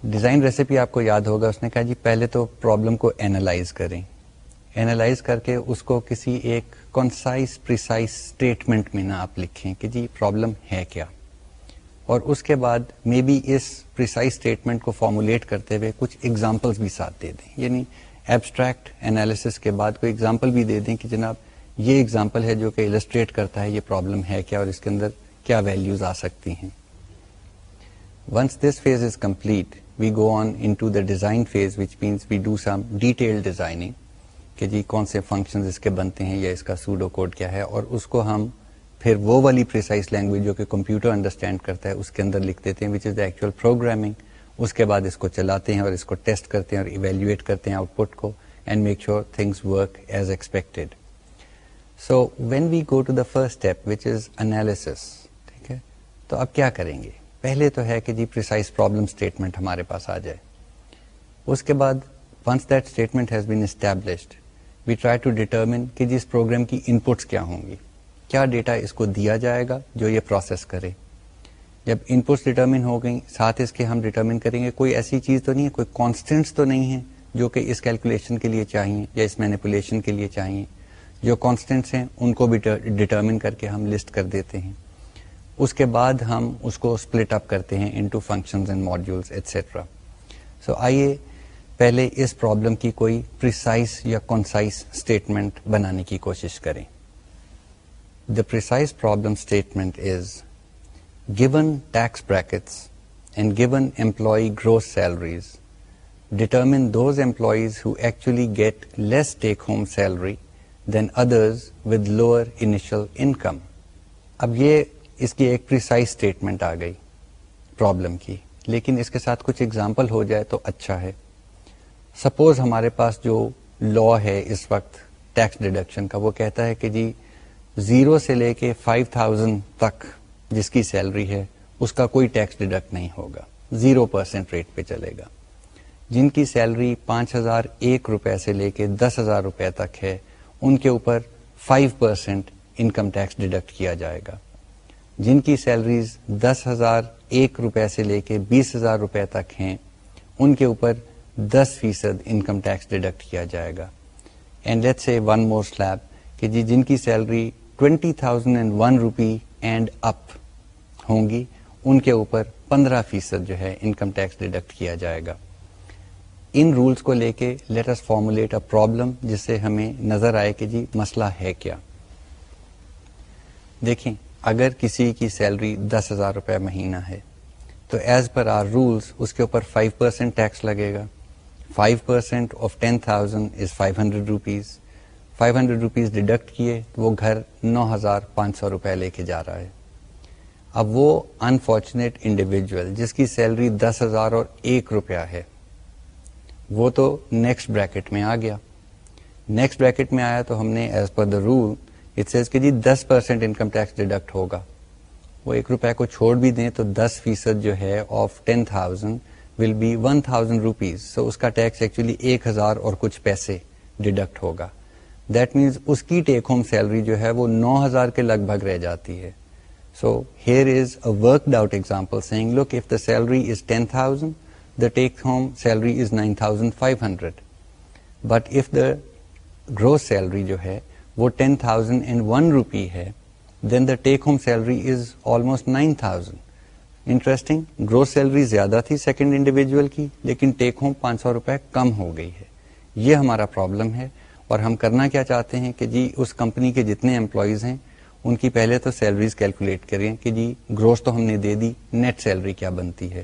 design recipe آپ کو یاد ہوگا، اس نے کہا جی پہلے تو پرابلم کو اینالائز کریں۔ اینالائز کر کے اس کو کسی ایک کنسائز پریسائز اسٹیٹمنٹ میں نہ آپ لکھیں کہ جی پرابلم ہے کیا۔ اور اس کے بعد مے بی اس پریسائز اسٹیٹمنٹ کو فارمولیٹ کرتے ہوئے کچھ ایگزامپلس بھی ساتھ دے دیں۔ یعنی ایبسٹریکٹ اینالس کے بعد کوئی ایگزامپل بھی دے دیں کہ جناب، یہ ایگزامپل ہے جو کہ السٹریٹ کرتا ہے یہ پرابلم ہے کیا اور اس کے اندر کیا ویلوز آ سکتی ہیں؟ Once this phase is complete we go on into the design phase which means we do some detail designing کہ جی کون سے فنکشن اس کے بنتے ہیں یا اس کا سوڈو کوڈ کیا ہے، اور اس کو ہم پھر وہ والی پریسائز لینگویج جو کہ کمپیوٹر انڈرسٹینڈ کرتا ہے، اس کے اندر لکھ دیتے ہیں which is the actual programming اس کے بعد اس کو چلاتے ہیں اور اس کو ٹیسٹ کرتے ہیں اور ایویلویٹ کرتے ہیں آؤٹ پٹ کو and make sure things work as expected so when we go to the first step which is analysis تو اب کیا کریں گے؟ پہلے تو ہے کہ جی پرسائز پرابلم اسٹیٹمنٹ ہمارے پاس آ جائے۔ اس کے بعد once that statement has been established we try to determine کہ جی اس پروگرام کی انپٹس کیا ہوں گی۔ کیا ڈیٹا اس کو دیا جائے گا جو یہ پروسیس کرے؟ جب انپٹس ڈیٹرمن ہو گئی ساتھ اس کے ہم ڈیٹرمن کریں گے، کوئی ایسی چیز تو نہیں ہے، کوئی کانسٹینٹس تو نہیں ہے جو کہ اس کیلکولیشن کے لیے چاہیے یا اس مینیپولیشن کے لیے چاہیے۔ جو کانسٹینٹس ہیں، ان کو بھی ڈیٹرمن کر کے ہم لسٹ کر دیتے ہیں۔ اس کے بعد ہم اس کو اسپلٹ اپ کرتے ہیں ان ٹو پرابلم کی کوئی پرسائز یا کنسائز اسٹیٹمنٹ بنانے کی کوشش کریں the precise problem statement is given tax brackets and given employee gross salaries determine those employees who actually get less take-home salary than others with lower initial income اب یہ اس کی ایک پریسائز اسٹیٹمنٹ آ گئی پرابلم کی۔ لیکن اس کے ساتھ کچھ ایگزامپل ہو جائے تو اچھا ہے۔ سپوز ہمارے پاس جو لا ہے اس وقت ٹیکس ڈیڈکشن کا، وہ کہتا ہے کہ جی زیرو سے لے کے فائیو تھاؤزینڈ تک جس کی سیلری ہے، اس کا کوئی ٹیکس ڈیڈکٹ نہیں ہوگا۔ زیرو پرسینٹ ریٹ پہ چلے گا۔ جن کی سیلری پانچ ہزار ایک روپے سے لے کے دس ہزار روپے تک ہے، ان کے اوپر five percent income tax deduct کیا جائے گا۔ جن کی سیلریز دس ہزار ایک روپے سے لے کے بیس ہزار روپے تک ہیں، ان کے اوپر دس فیصد انکم ٹیکس ڈیڈکٹ کیا جائے گا۔ And let say one more slab کہ جی جن کی salary twenty thousand and one rupee and up ہوں گی، ان کے اوپر پندرہ فیصد جو ہے انکم ٹیکس ڈیڈکٹ کیا جائے گا۔ ان رولس کو لے کے let's formulate a problem جس سے ہمیں نظر آئے کہ جی مسئلہ ہے کیا۔ دیکھیں اگر کسی کی سیلری دس ہزار روپے مہینہ ہے، تو ایز پر آر رولس اس کے اوپر فائیو پرسینٹ ٹیکس لگے گا۔ Five percent of ten thousand is five hundred rupees five hundred rupees deduct کیے تو وہ گھر نو ہزار پانچ سو روپے لے کے جا رہا ہے۔ اب وہ انفارچونیٹ انڈیویجل جس کی سیلری دس ہزار اور ایک روپیہ ہے، وہ تو نیکسٹ بریکٹ میں آ گیا۔ نیکسٹ بریکٹ میں آیا تو ہم نے as per the rule it says کہ جی دس پرسینٹ انکم ٹیکس ڈیڈکٹ ہوگا۔ وہ ایک روپے کو چھوڑ بھی دیں تو دس فیصد جو ہے of ten thousand will be one thousand rupees so اس کا ٹیکس ایکچولی ایک ہزار اور کچھ پیسے ڈیڈکٹ ہوگا۔ دیٹ مینس اس کی ٹیک ہوم سیلری جو ہے وہ نو ہزار کے لگ بھگ رہ جاتی ہے۔ So here is a work out example saying look if the salary is ten thousand the take home salary is nine thousand five hundred but if the gross salary جو ہے وہ ten thousand and one rupee ہے then the take home salary is almost nine thousand interesting gross salary زیادہ تھی second individual کی، لیکن take home پانچ سو روپے کم ہو گئی ہے. یہ ہمارا پرابلم ہے، اور ہم کرنا کیا چاہتے ہیں کہ جی اس کمپنی کے جتنے امپلائیز ہیں، ان کی پہلے تو سیلریز کیلکولیٹ کریں کہ جی گروتھ تو ہم نے دے دی نیٹ سیلری کیا بنتی ہے.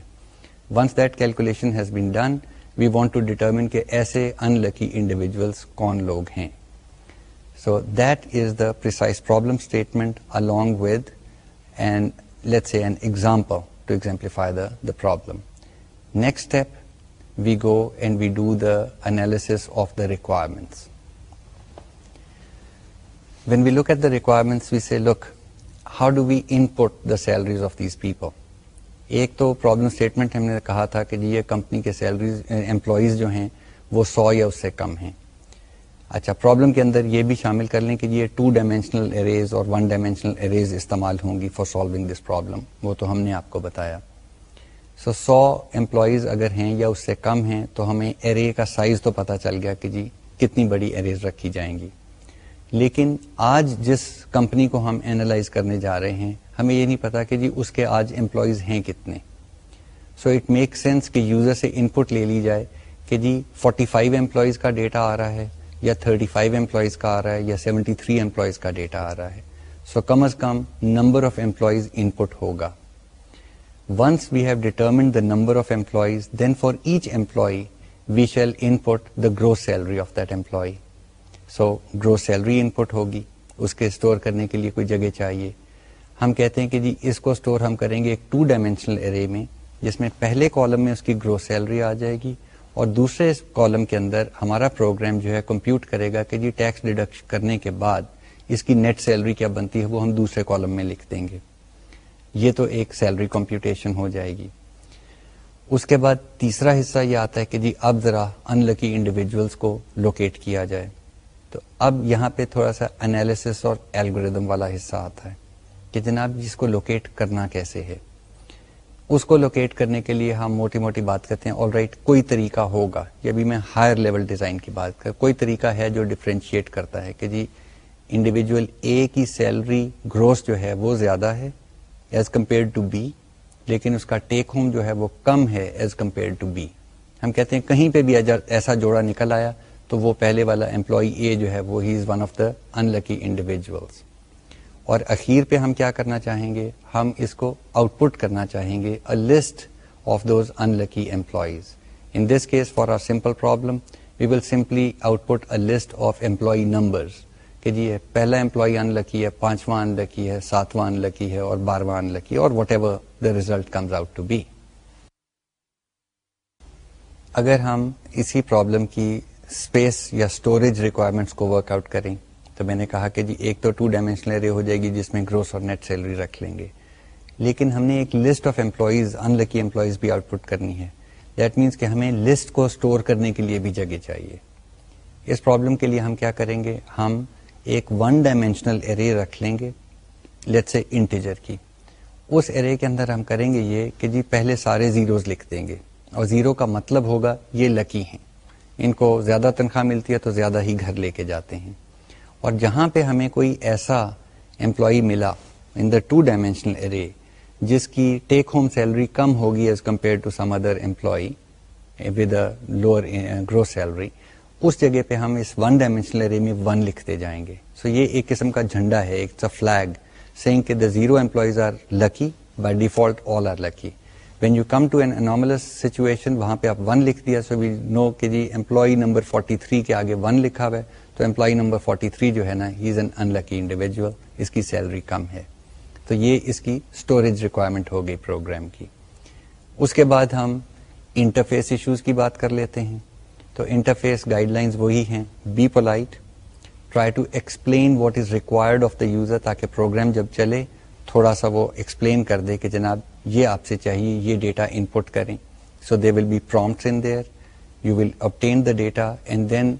Once that calculation has been done we want to determine کہ ایسے ان لکی انڈیویجلس کون لوگ ہیں. So that is the precise problem statement along with let's say an example to exemplify the problem. Next step, we go and we do the analysis of the requirements. When we look at the requirements, we say, look, how do we input the salaries of these people? ایک تو problem statement ہم نے کہا تھا کہ جی یہ company کے salaries employees جو ہیں وہ سو یا اس سے کم ہیں اچھا پرابلم کے اندر یہ بھی شامل کر لیں کہ یہ ٹو ڈائمینشنل اریز اور ون ڈائمینشنل اریز استعمال ہوں گی فار سالونگ دس پرابلم وہ تو ہم نے آپ کو بتایا۔ سو سو امپلائیز اگر ہیں یا اس سے کم ہیں تو ہمیں ارے کا سائز تو پتا چل گیا کہ جی کتنی بڑی اریز رکھی جائیں گی۔ لیکن آج جس کمپنی کو ہم اینالائز کرنے جا رہے ہیں، ہمیں یہ نہیں پتا کہ جی اس کے آج امپلائیز ہیں کتنے۔ سو اٹ میک سینس کہ یوزر سے ان پٹ لے لی جائے کہ جی 45 فائیو امپلائیز کا ڈیٹا آ رہا ہے۔ یا 35 فائیو امپلائیز کا آ رہا ہے یا 73 تھری امپلائیز کا ڈیٹا آ رہا ہے۔ سو کم از کم number of employees input ہوگا۔ Once we have determined the number of employees then for each employee we shall input the gross salary of that employee so gross salary input ہوگی۔ اس کے store کرنے کے لیے کوئی جگہ چاہیے۔ ہم کہتے ہیں کہ جی اس کو اسٹور ہم کریں گے ایک ٹو ڈائمینشنل ارے میں، جس میں پہلے کالم میں اس کی گروتھ سیلری آ جائے گی۔ اور دوسرے کالم کے اندر ہمارا پروگرام جو ہے کمپیوٹ کرے گا کہ جی ٹیکس ڈیڈکٹ کرنے کے بعد اس کی نیٹ سیلری کیا بنتی ہے وہ ہم دوسرے کالم میں لکھ دیں گے۔ یہ تو ایک سیلری کمپیوٹیشن ہو جائے گی۔ اس کے بعد تیسرا حصہ یہ آتا ہے کہ جی اب ذرا ان لکی انڈیویجلس کو لوکیٹ کیا جائے۔ تو اب یہاں پہ تھوڑا سا انالیس اور ایلگوریدم والا حصہ آتا ہے کہ جناب جس کو لوکیٹ کرنا کیسے ہے۔ اس کو لوکیٹ کرنے کے لیے ہم موٹی موٹی بات کرتے ہیں. آل رائٹ کوئی طریقہ ہوگا. یہ بھی میں ہائر لیول ڈیزائن کی بات کر کوئی طریقہ ہے جو ڈفرینشیٹ کرتا ہے کہ جی انڈیویجل اے کی سیلری گروس جو ہے وہ زیادہ ہے ایز کمپیئر ٹو بی لیکن اس کا ٹیک ہوم جو ہے وہ کم ہے ایز کمپیئر ٹو بی ہم کہتے ہیں کہیں پہ بھی ایسا جوڑا نکل آیا تو وہ پہلے والا امپلائی اے جو ہے وہ ہی is one of the unlucky individuals اور اخیر پہ ہم کیا کرنا چاہیں گے؟ ہم اس کو آؤٹ پٹ کرنا چاہیں گے list of those unlucky employees in this case for our simple problem we will simply output list of employee numbers کہ جی پہلا امپلائی ان لکی ہے، پانچواں ان لکی ہے، ساتواں ان لکی ہے، اور بارہواں ان لکی ہے، اور whatever the result comes out to be اگر ہم اسی پرابلم کی اسپیس یا اسٹوریج ریکوائرمنٹس کو ورک آؤٹ کریں تو میں نے کہا کہ جی ایک تو ٹو ڈائمینشنل ایرے ہو جائے گی جس میں گروس اور نیٹ سیلری رکھ لیں گے۔ لیکن ہم نے ایک list of employees unlucky employees بھی آؤٹ پٹ کرنی ہے۔ دیٹ مینس کہ ہمیں لسٹ کو اسٹور کرنے کے لیے بھی جگہ چاہیے۔ اس پرابلم کے لیے ہم کیا کریں گے؟ ہم ایک ون ڈائمینشنل ارے رکھ لیں گے لیٹ سے انٹیجر کی۔ اس ارے کے اندر ہم کریں گے یہ کہ جی پہلے سارے زیروز لکھ دیں گے۔ اور زیرو کا مطلب ہوگا یہ لکی ہیں۔ ان کو زیادہ تنخواہ ملتی ہے تو زیادہ ہی گھر لے کے جاتے ہیں۔ اور جہاں پہ ہمیں کوئی ایسا امپلائی ملا in the two dimensional array جس کی ٹیک ہوم سیلری کم ہوگی as compare to some other employee with lower gross salary اس جگہ پہ ہم اس ون ڈائمینشنل ارے میں ون لکھتے جائیں گے. سو so یہ ایک قسم کا جھنڈا ہے ایک فلیگ سینگ کہ the zero employees are lucky by default all are lucky when you come to an anomalous situation وہاں پہ آپ ون لکھ دیا سو وی نو کہ جی امپلائی نمبر 43 کے آگے ون لکھا ہوا ہے تو امپلائی نمبر 43 جو ہے نا he is an in lucky individual اس کی سیلری کم ہے۔ تو یہ اس کی اسٹوریج ریکوائرمنٹ ہو گئی پروگرام کی۔ اس کے بعد ہم انٹرفیس ایشوز کی بات کر لیتے ہیں۔ تو انٹرفیس گائڈ لائنس وہی ہیں۔ Be polite try to explain what is required of the user تاکہ پروگرام جب چلے، تھوڑا سا وہ ایکسپلین کر دے کہ جناب یہ آپ سے چاہیے، یہ ڈیٹا ان پٹ کریں۔ So they will be prompts in there you will obtain the data and then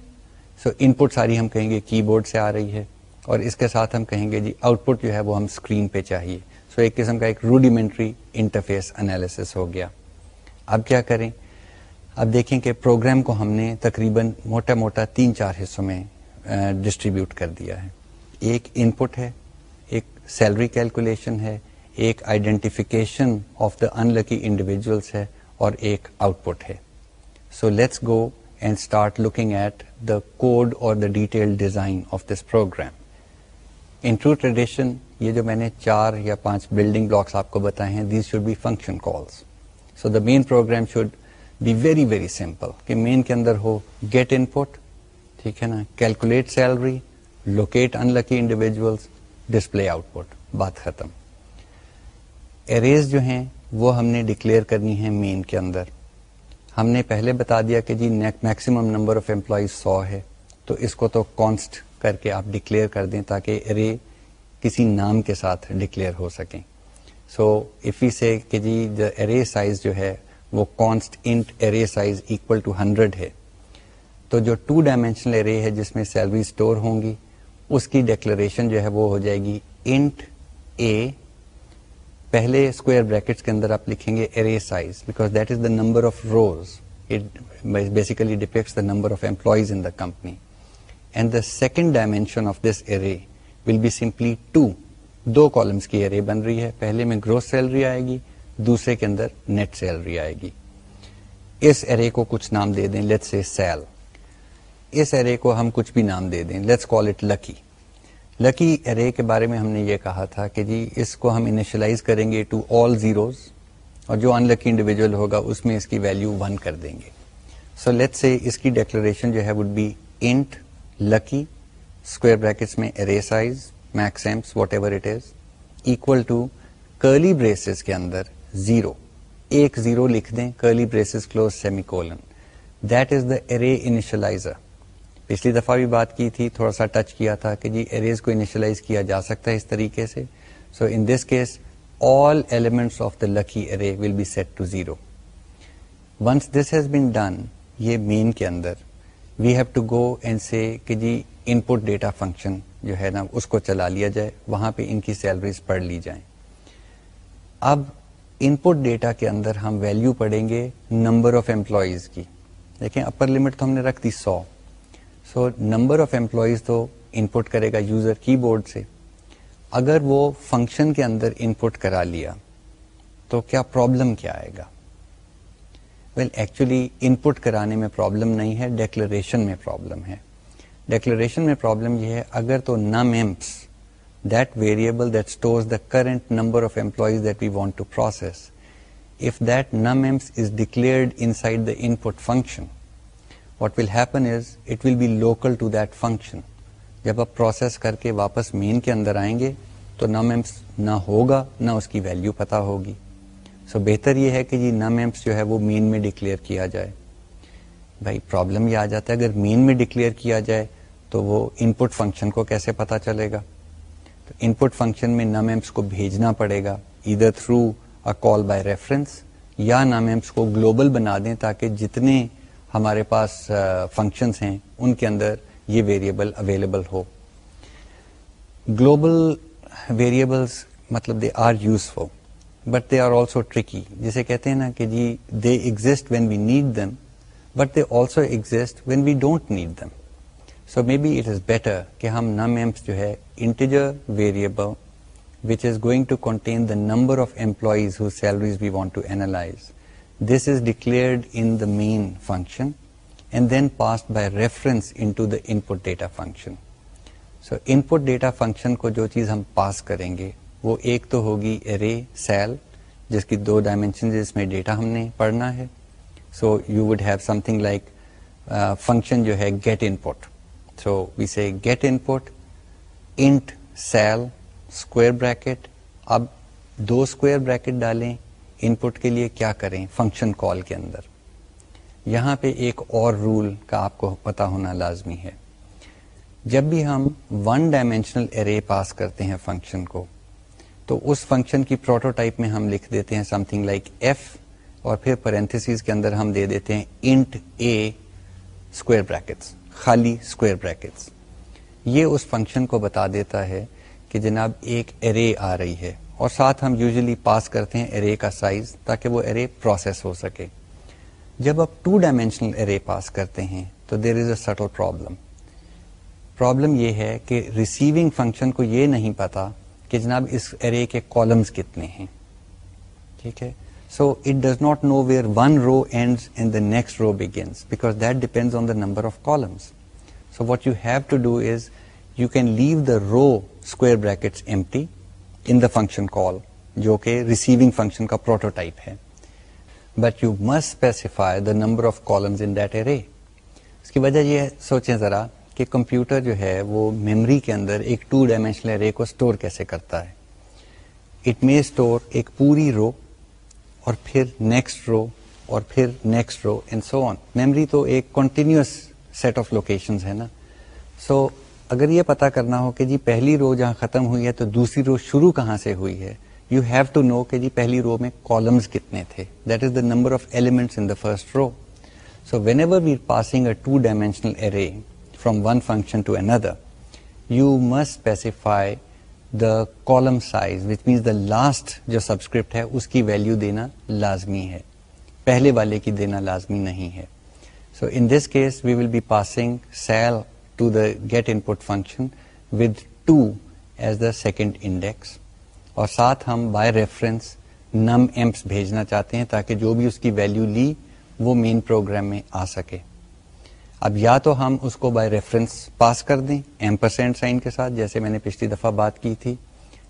so input ساری ہم کہیں گے کی بورڈ سے آ رہی ہے اور اس کے ساتھ ہم کہیں گے جی آؤٹ پٹ جو ہے وہ ہم اسکرین پہ چاہیے۔ سو ایک قسم کا ایک روڈیمنٹری انٹرفیس انالیس ہو گیا۔ اب کیا کریں؟ اب دیکھیں کہ پروگرام کو ہم نے تقریباً موٹا موٹا تین چار حصوں میں ڈسٹریبیوٹ کر دیا ہے۔ ایک ان پٹ ہے، ایک سیلری کیلکولیشن ہے، ایک identification of the unlucky individuals ہے اور ایک آؤٹ پٹ ہے۔ So let's go and start looking at the code اور the detail design of this program in true tradition یہ جو میں نے چار یا پانچ بلڈنگ بلاکس آپ کو بتائے ہیں these should be function calls so the main program should be very very simple کہ مین کے اندر ہو گیٹ ان پٹ ٹھیک ہے نا calculate salary locate unlucky individuals display output بات ختم. اریز جو ہیں وہ ہم نے ڈکلیئر کرنی ہے مین کے اندر. ہم نے پہلے بتا دیا کہ جی میکسیمم نمبر آف امپلائیز سو ہے، تو اس کو تو کانسٹ کر کے آپ ڈکلیئر کر دیں تاکہ ارے کسی نام کے ساتھ ڈکلیئر ہو سکیں۔ سو اف یو سے کہ جی ارے سائز جو ہے وہ const int array size equal to hundred ہے، تو جو ٹو ڈائمینشنل ارے ہے جس میں سیلری اسٹور ہوں گی، اس کی ڈیکلریشن جو ہے وہ ہو جائے گی انٹ اے پہلے اسکوئر بریکٹس کے اندر آپ لکھیں گے array size because that is the number of rows basically depicts the number of employees in the company and the second dimension of this array will be simply two do columns کی array بن رہی ہے. پہلے میں growth salary آئے گی، دوسرے کے اندر نیٹ سیلری آئے گی. اس ارے کو کچھ نام دے دیں. لیٹس اے سیل اس ارے کو ہم کچھ بھی نام دے دیں. Let's call it lucky lucky array کے بارے میں ہم نے یہ کہا تھا کہ جی اس کو ہم انیشلائز کریں گے ٹو آل زیروز اور جو ان لکی انڈیویجل ہوگا، اس میں اس کی ویلو ون کر دیں گے۔ سو لیٹ سے اس کی ڈیکلریشن جو ہے would be int lucky square brackets میں array size max whatever it is equal to curly braces کے اندر زیرو ایک زیرو لکھ دیں curly braces close semicolon that is the array initializer پچھلی دفعہ بھی بات کی تھی، تھوڑا سا ٹچ کیا تھا کہ جی اریز کو انیشلائز کیا جا سکتا ہے اس طریقے سے۔ So in this case all elements of the lucky array will be set to zero once this has been done یہ مین کے اندر we have to go and say کہ جی ان پٹ ڈیٹا فنکشن جو ہے نا اس کو چلا لیا جائے، وہاں پہ ان کی سیلریز پڑھ لی جائیں۔ اب ان پٹ ڈیٹا کے اندر ہم ویلو پڑھیں گے نمبر آف امپلائیز کی۔ دیکھیں اپر لمٹ تو ہم نے رکھ دی سو۔ سو نمبر آف امپلائیز تو ان پٹ کرے گا یوزر کی بورڈ سے۔ اگر وہ فنکشن کے اندر ان پٹ کرا لیا تو کیا پرابلم کیا آئے گا؟ ویل ایکچولی ان پٹ کرانے میں پرابلم نہیں ہے ڈیکلریشن میں پرابلم ہے۔ ڈیکلریشن میں پرابلم یہ ہے اگر تو نم ایمپس that variable that stores the current number of employees that we want to process, if that numems is declared inside the input function, what will happen is it will be local to that function. جب آپ process کر کے واپس مین کے اندر آئیں گے، تو num emps نہ ہوگا، نہ اس کی ویلیو پتا ہوگی۔ سو so بہتر یہ ہے کہ جی نم ایمس جو ہے وہ مین میں ڈکلیئر کیا جائے۔ بھائی پرابلم یہ آ جاتا ہے، اگر مین میں ڈکلیئر کیا جائے، تو وہ ان پٹ فنکشن کو کیسے پتا چلے گا؟ تو ان پٹ فنکشن میں نم ایمس کو بھیجنا پڑے گا ادھر through a call by reference یا نم ایمس کو گلوبل بنا دیں تاکہ جتنے ہمارے پاس فنکشنس ہیں، ان کے اندر یہ ویریبل اویلیبل ہو۔ گلوبل ویریبلس مطلب they are useful but they are also tricky جسے کہتے ہیں نا کہ جی they exist when we need them but they also exist when we don't need them so may be it is better کہ ہم num emps جو ہے integer variable which is going to contain the number of employees who salaries we want to analyse this is declared in the main function and then passed by reference into the input data function so input data function کو جو چیز ہم پاس کریں گے، وہ ایک تو ہوگی ارے سیل جس کی دو ڈائمینشن جس میں ڈیٹا ہم نے پڑھنا ہے۔ So you would have something like function جو ہے get input so we say get input int sal square bracket اب دو اسکوئر بریکٹ ڈالیں۔ ان پٹ کے لیے کیا کریں فنکشن کال کے اندر؟ یہاں پہ ایک اور رول کا آپ کو پتا ہونا لازمی ہے۔ جب بھی ہم ون ڈائمینشنل ارے پاس کرتے ہیں فنکشن کو، تو اس فنکشن کی پروٹوٹائپ میں ہم لکھ دیتے ہیں سم تھنگ لائک ایف اور پھر پرنتھس کے اندر ہم دے دیتے ہیں انٹ اے اسکوئر بریکٹس خالی اسکوئر بریکٹس یہ اس فنکشن کو بتا دیتا ہے کہ جناب ایک ارے آ رہی ہے۔ اور ساتھ ہم یوزلی پاس کرتے ہیں ارے کا سائز تاکہ وہ ارے پروسیس ہو سکے۔ جب آپ ٹو ڈائمینشنل ارے پاس کرتے ہیں تو there is a still problem problem یہ ہے کہ ریسیونگ فنکشن کو یہ نہیں پتا کہ جناب اس ارے کے کالمس کتنے ہیں۔ ٹھیک ہے؟ So it does not know where one row ends and the next row begins because that depend on the number of columns so what you have to do is you can leave the row square brackets empty in the function call جو کہ receiving function کا prototype ہے. But you must specify the number of columns in that array اس کی وجہ یہ سوچیں ذرا کہ کمپیوٹر جو ہے وہ میموری کے اندر ایک ٹو ڈائمینشنل ارے کو اسٹور کیسے کرتا ہے؟ اٹ مے اسٹور ایک پوری رو اور پھر نیکسٹ رو اور پھر next row and so on memory تو ایک کنٹینیوس سیٹ آف لوکیشن ہے نا؟ سو so, اگر یہ پتا کرنا ہو کہ جی پہلی رو جہاں ختم ہوئی ہے تو دوسری رو شروع کہاں سے ہوئی ہے یو ہیو ٹو نو کہ جی پہلی رو میں کالمس کتنے تھے۔ That is the number of elements in the first row so whenever we passing a two dimensional array from one function to another you must specify the column size which means the last جو subscript ہے، اس کی value دینا لازمی ہے۔ پہلے والے کی دینا لازمی نہیں ہے۔ So in this case we will be passing sal to the get input function with two as the second index اور ساتھ ہم بائی ریفرنس نم ایمپس بھیجنا چاہتے ہیں تاکہ جو بھی اس کی ویلو لی وہ مین پروگرام میں آ سکے۔ اب یا تو ہم اس کو بائی ریفرنس پاس کر دیں ایم پرسینٹ سائن کے ساتھ جیسے میں نے پچھلی دفعہ بات کی تھی،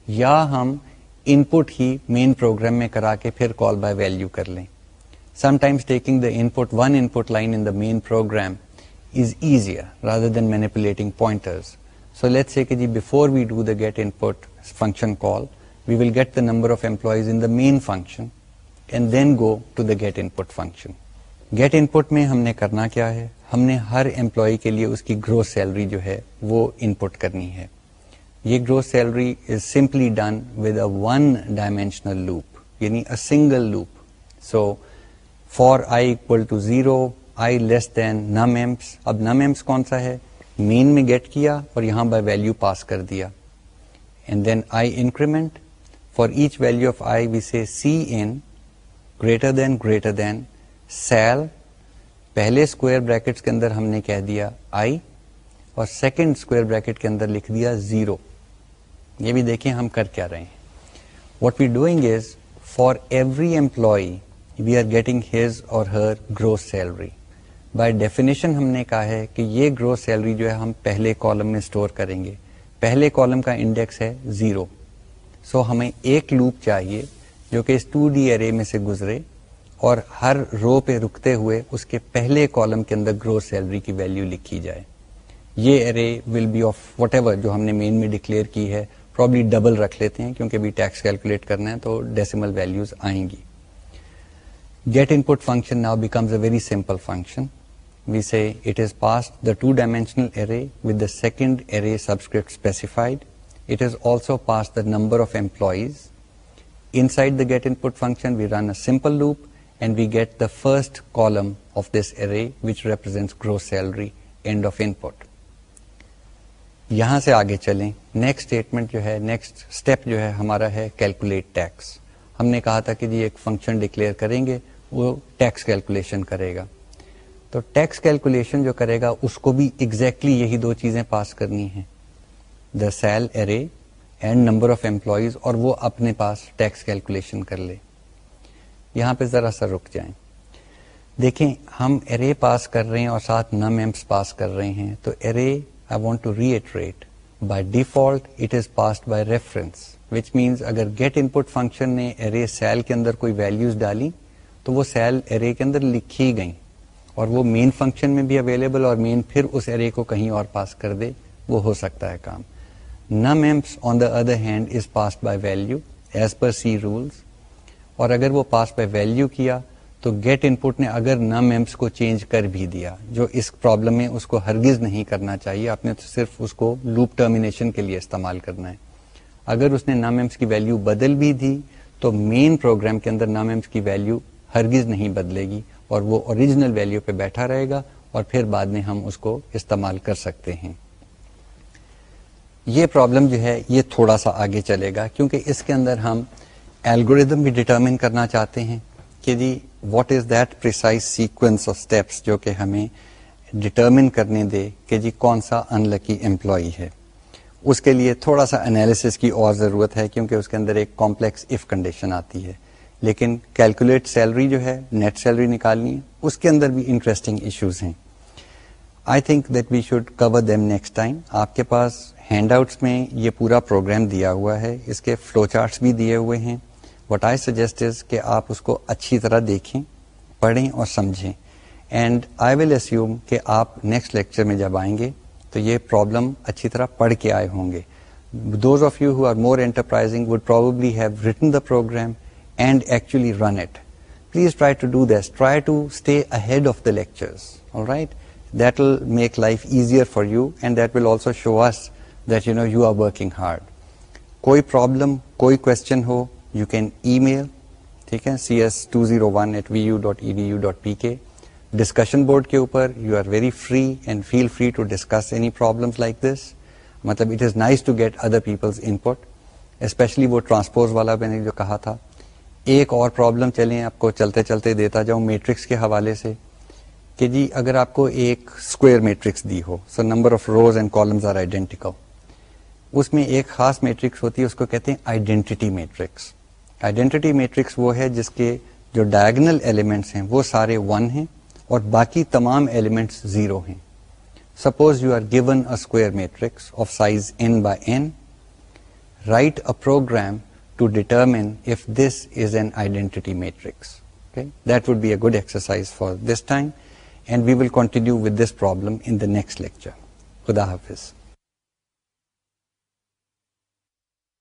یا ہم ان پٹ ہی مین پروگرام میں کرا کے پھر کال بائی ویلو کر لیں۔ Sometimes taking the input one input line in the main program is easier rather than manipulating pointers so let say کہ جی before we do the get input function call we will get the number of employees in the main function and then go to the get input function get input میں ہم نے کرنا کیا ہے ہم نے ہر employee کے لیے اس کی گروتھ سیلری جو ہے وہ ان پٹ کرنی ہے یہ growth salary is simply done with a one dimensional loop یعنی a single loop so for i equal to zero i less than num emps اب نم ایمس کون سا ہے؟ مین میں گیٹ کیا اور یہاں بائی ویلو پاس کر دیا. And then i increment for each value of i we see cin greater than greater than sal پہلے اسکوئر بریکٹ کے اندر ہم نے کہہ دیا آئی اور سیکنڈ اسکوئر بریکٹ کے اندر لکھ دیا زیرو یہ بھی دیکھیں ہم کر کیا رہے ہیں. What we doing is for every employee we are getting his or her growth salary by definition ہم نے کہا ہے کہ یہ گروتھ سیلری جو ہے ہم پہلے کالم میں اسٹور کریں گے۔ پہلے کالم کا انڈیکس ہے زیرو سو ہمیں ایک لوپ چاہیے جو کہ اس ٹو ڈی ارے میں سے گزرے اور ہر رو پہ رکتے ہوئے اس کے پہلے کالم کے اندر گروتھ سیلری کی ویلو لکھی جائے۔ یہ array will be of whatever جو ہم نے مین میں ڈکلیئر کی ہے پرابلی ڈبل رکھ لیتے ہیں کیونکہ بھی ٹیکس کیلکولیٹ کرنا ہے تو ڈیسیمل ویلوز آئیں گی۔ Get input function now becomes a very simple function we see it is pass the two dimensional array with the second array subscript specified it is also pass the number of employees inside the get input function we run a simple loop and we get the first column of this array which represents growth salary and of یہاں سے آگے چلیں۔ Next statement جو ہے next step جو ہے ہمارا ہے کیلکولیٹ ٹیکس ہم نے کہا تھا کہ جی ایک فنکشن ڈکلیئر کریں گے، وہ ٹیکس کیلکولیشن کرے گا۔ تو ٹیکس کیلکولیشن جو کرے گا اس کو بھی ایگزیکٹلی exactly یہی دو چیزیں پاس کرنی ہیں۔ The sal array and number of employees اور وہ اپنے پاس ٹیکس کیلکولیشن کر لے۔ یہاں پہ ذرا سا رک جائیں۔ دیکھیں ہم ارے پاس کر رہے ہیں اور ساتھ نم ایمس پاس کر رہے ہیں۔ تو ارے I want to reiterate, by default it is passed by reference, which means اگر get input function نے array cell کے اندر کوئی values ڈالی تو وہ cell array کے اندر لکھی گئیں۔ اور وہ مین فنکشن میں بھی اویلیبل اور مین پھر اس ارے کو کہیں اور پاس کر دے، وہ ہو سکتا ہے کام۔ Num emps on the other hand is pass by value as per C rules اور اگر وہ پاس بائی ویلو کیا، تو گیٹ ان پٹ نے اگر نم ایمس کو چینج کر بھی دیا، جو اس پرابلم میں اس کو ہرگز نہیں کرنا چاہیے، آپ نے تو صرف اس کو لوپ ٹرمینیشن کے لیے استعمال کرنا ہے۔ اگر اس نے نم ایمس کی ویلو بدل بھی دی، تو مین پروگرام کے اندر نم ایمس کی ویلو ہرگز نہیں بدلے گی۔ اور وہ اوریجنل ویلو پہ بیٹھا رہے گا اور پھر بعد میں ہم اس کو استعمال کر سکتے ہیں۔ یہ پرابلم جو ہے یہ تھوڑا سا آگے چلے گا کیونکہ اس کے اندر ہم الگوریدم بھی ڈٹرمن کرنا چاہتے ہیں کہ جی what is that precise sequence of steps جو کہ ہمیں ڈٹرمن کرنے دے کہ جی کون سا ان لکی امپلائی ہے۔ اس کے لیے تھوڑا سا انالیس کی اور ضرورت ہے کیونکہ اس کے اندر ایک کمپلیکس اف کنڈیشن آتی ہے۔ لیکن کیلکولیٹ سیلری جو ہے نیٹ سیلری نکالنی ہے، اس کے اندر بھی انٹرسٹنگ ایشوز ہیں۔ I think that we should cover them next time آپ کے پاس ہینڈ آؤٹس میں یہ پورا پروگرام دیا ہوا ہے۔ اس کے فلو چارٹس بھی دیے ہوئے ہیں۔ وٹ آئی سجیسٹ از کہ آپ اس کو اچھی طرح دیکھیں، پڑھیں اور سمجھیں۔ اینڈ آئی ول اسیوم کہ آپ نیکسٹ لیکچر میں جب آئیں گے، تو یہ پرابلم اچھی طرح پڑھ کے آئے ہوں گے۔ Those of you who are more enterprising would probably have written the program and actually run it please try to do this try to stay ahead of the lecture right that will make life easier for you and that will also show us that you know you are working hard کوئی problem کوئی question ہو you can email ٹھیک ہے C S two zero one at V U dot E D U dot P K discussion board کے اوپر you are very free and feel free to discuss any problem like this مطلب it is nice to get other peoples input especially وہ transport والا میں نے جو کہا تھا ایک اور پرابلم چلیں، آپ کو چلتے چلتے دیتا جاؤں میٹرکس کے حوالے سے کہ جی اگر آپ کو ایک اسکوئر میٹرکس دی ہو so number of rows and columns are identical اس میں ایک خاص میٹرکس ہوتی ہے، اس کو کہتے ہیں آئیڈینٹی میٹرکس آئیڈینٹی میٹرکس وہ ہے جس کے جو ڈائگنل ایلیمنٹس ہیں، وہ سارے ون ہیں اور باقی تمام ایلیمنٹس زیرو ہیں۔ Suppose you are given a square matrix of size n by n right a program to determine if this is an identity matrix that would be a good exercise for this time and we will continue with this problem in the next lecture خدا حافظ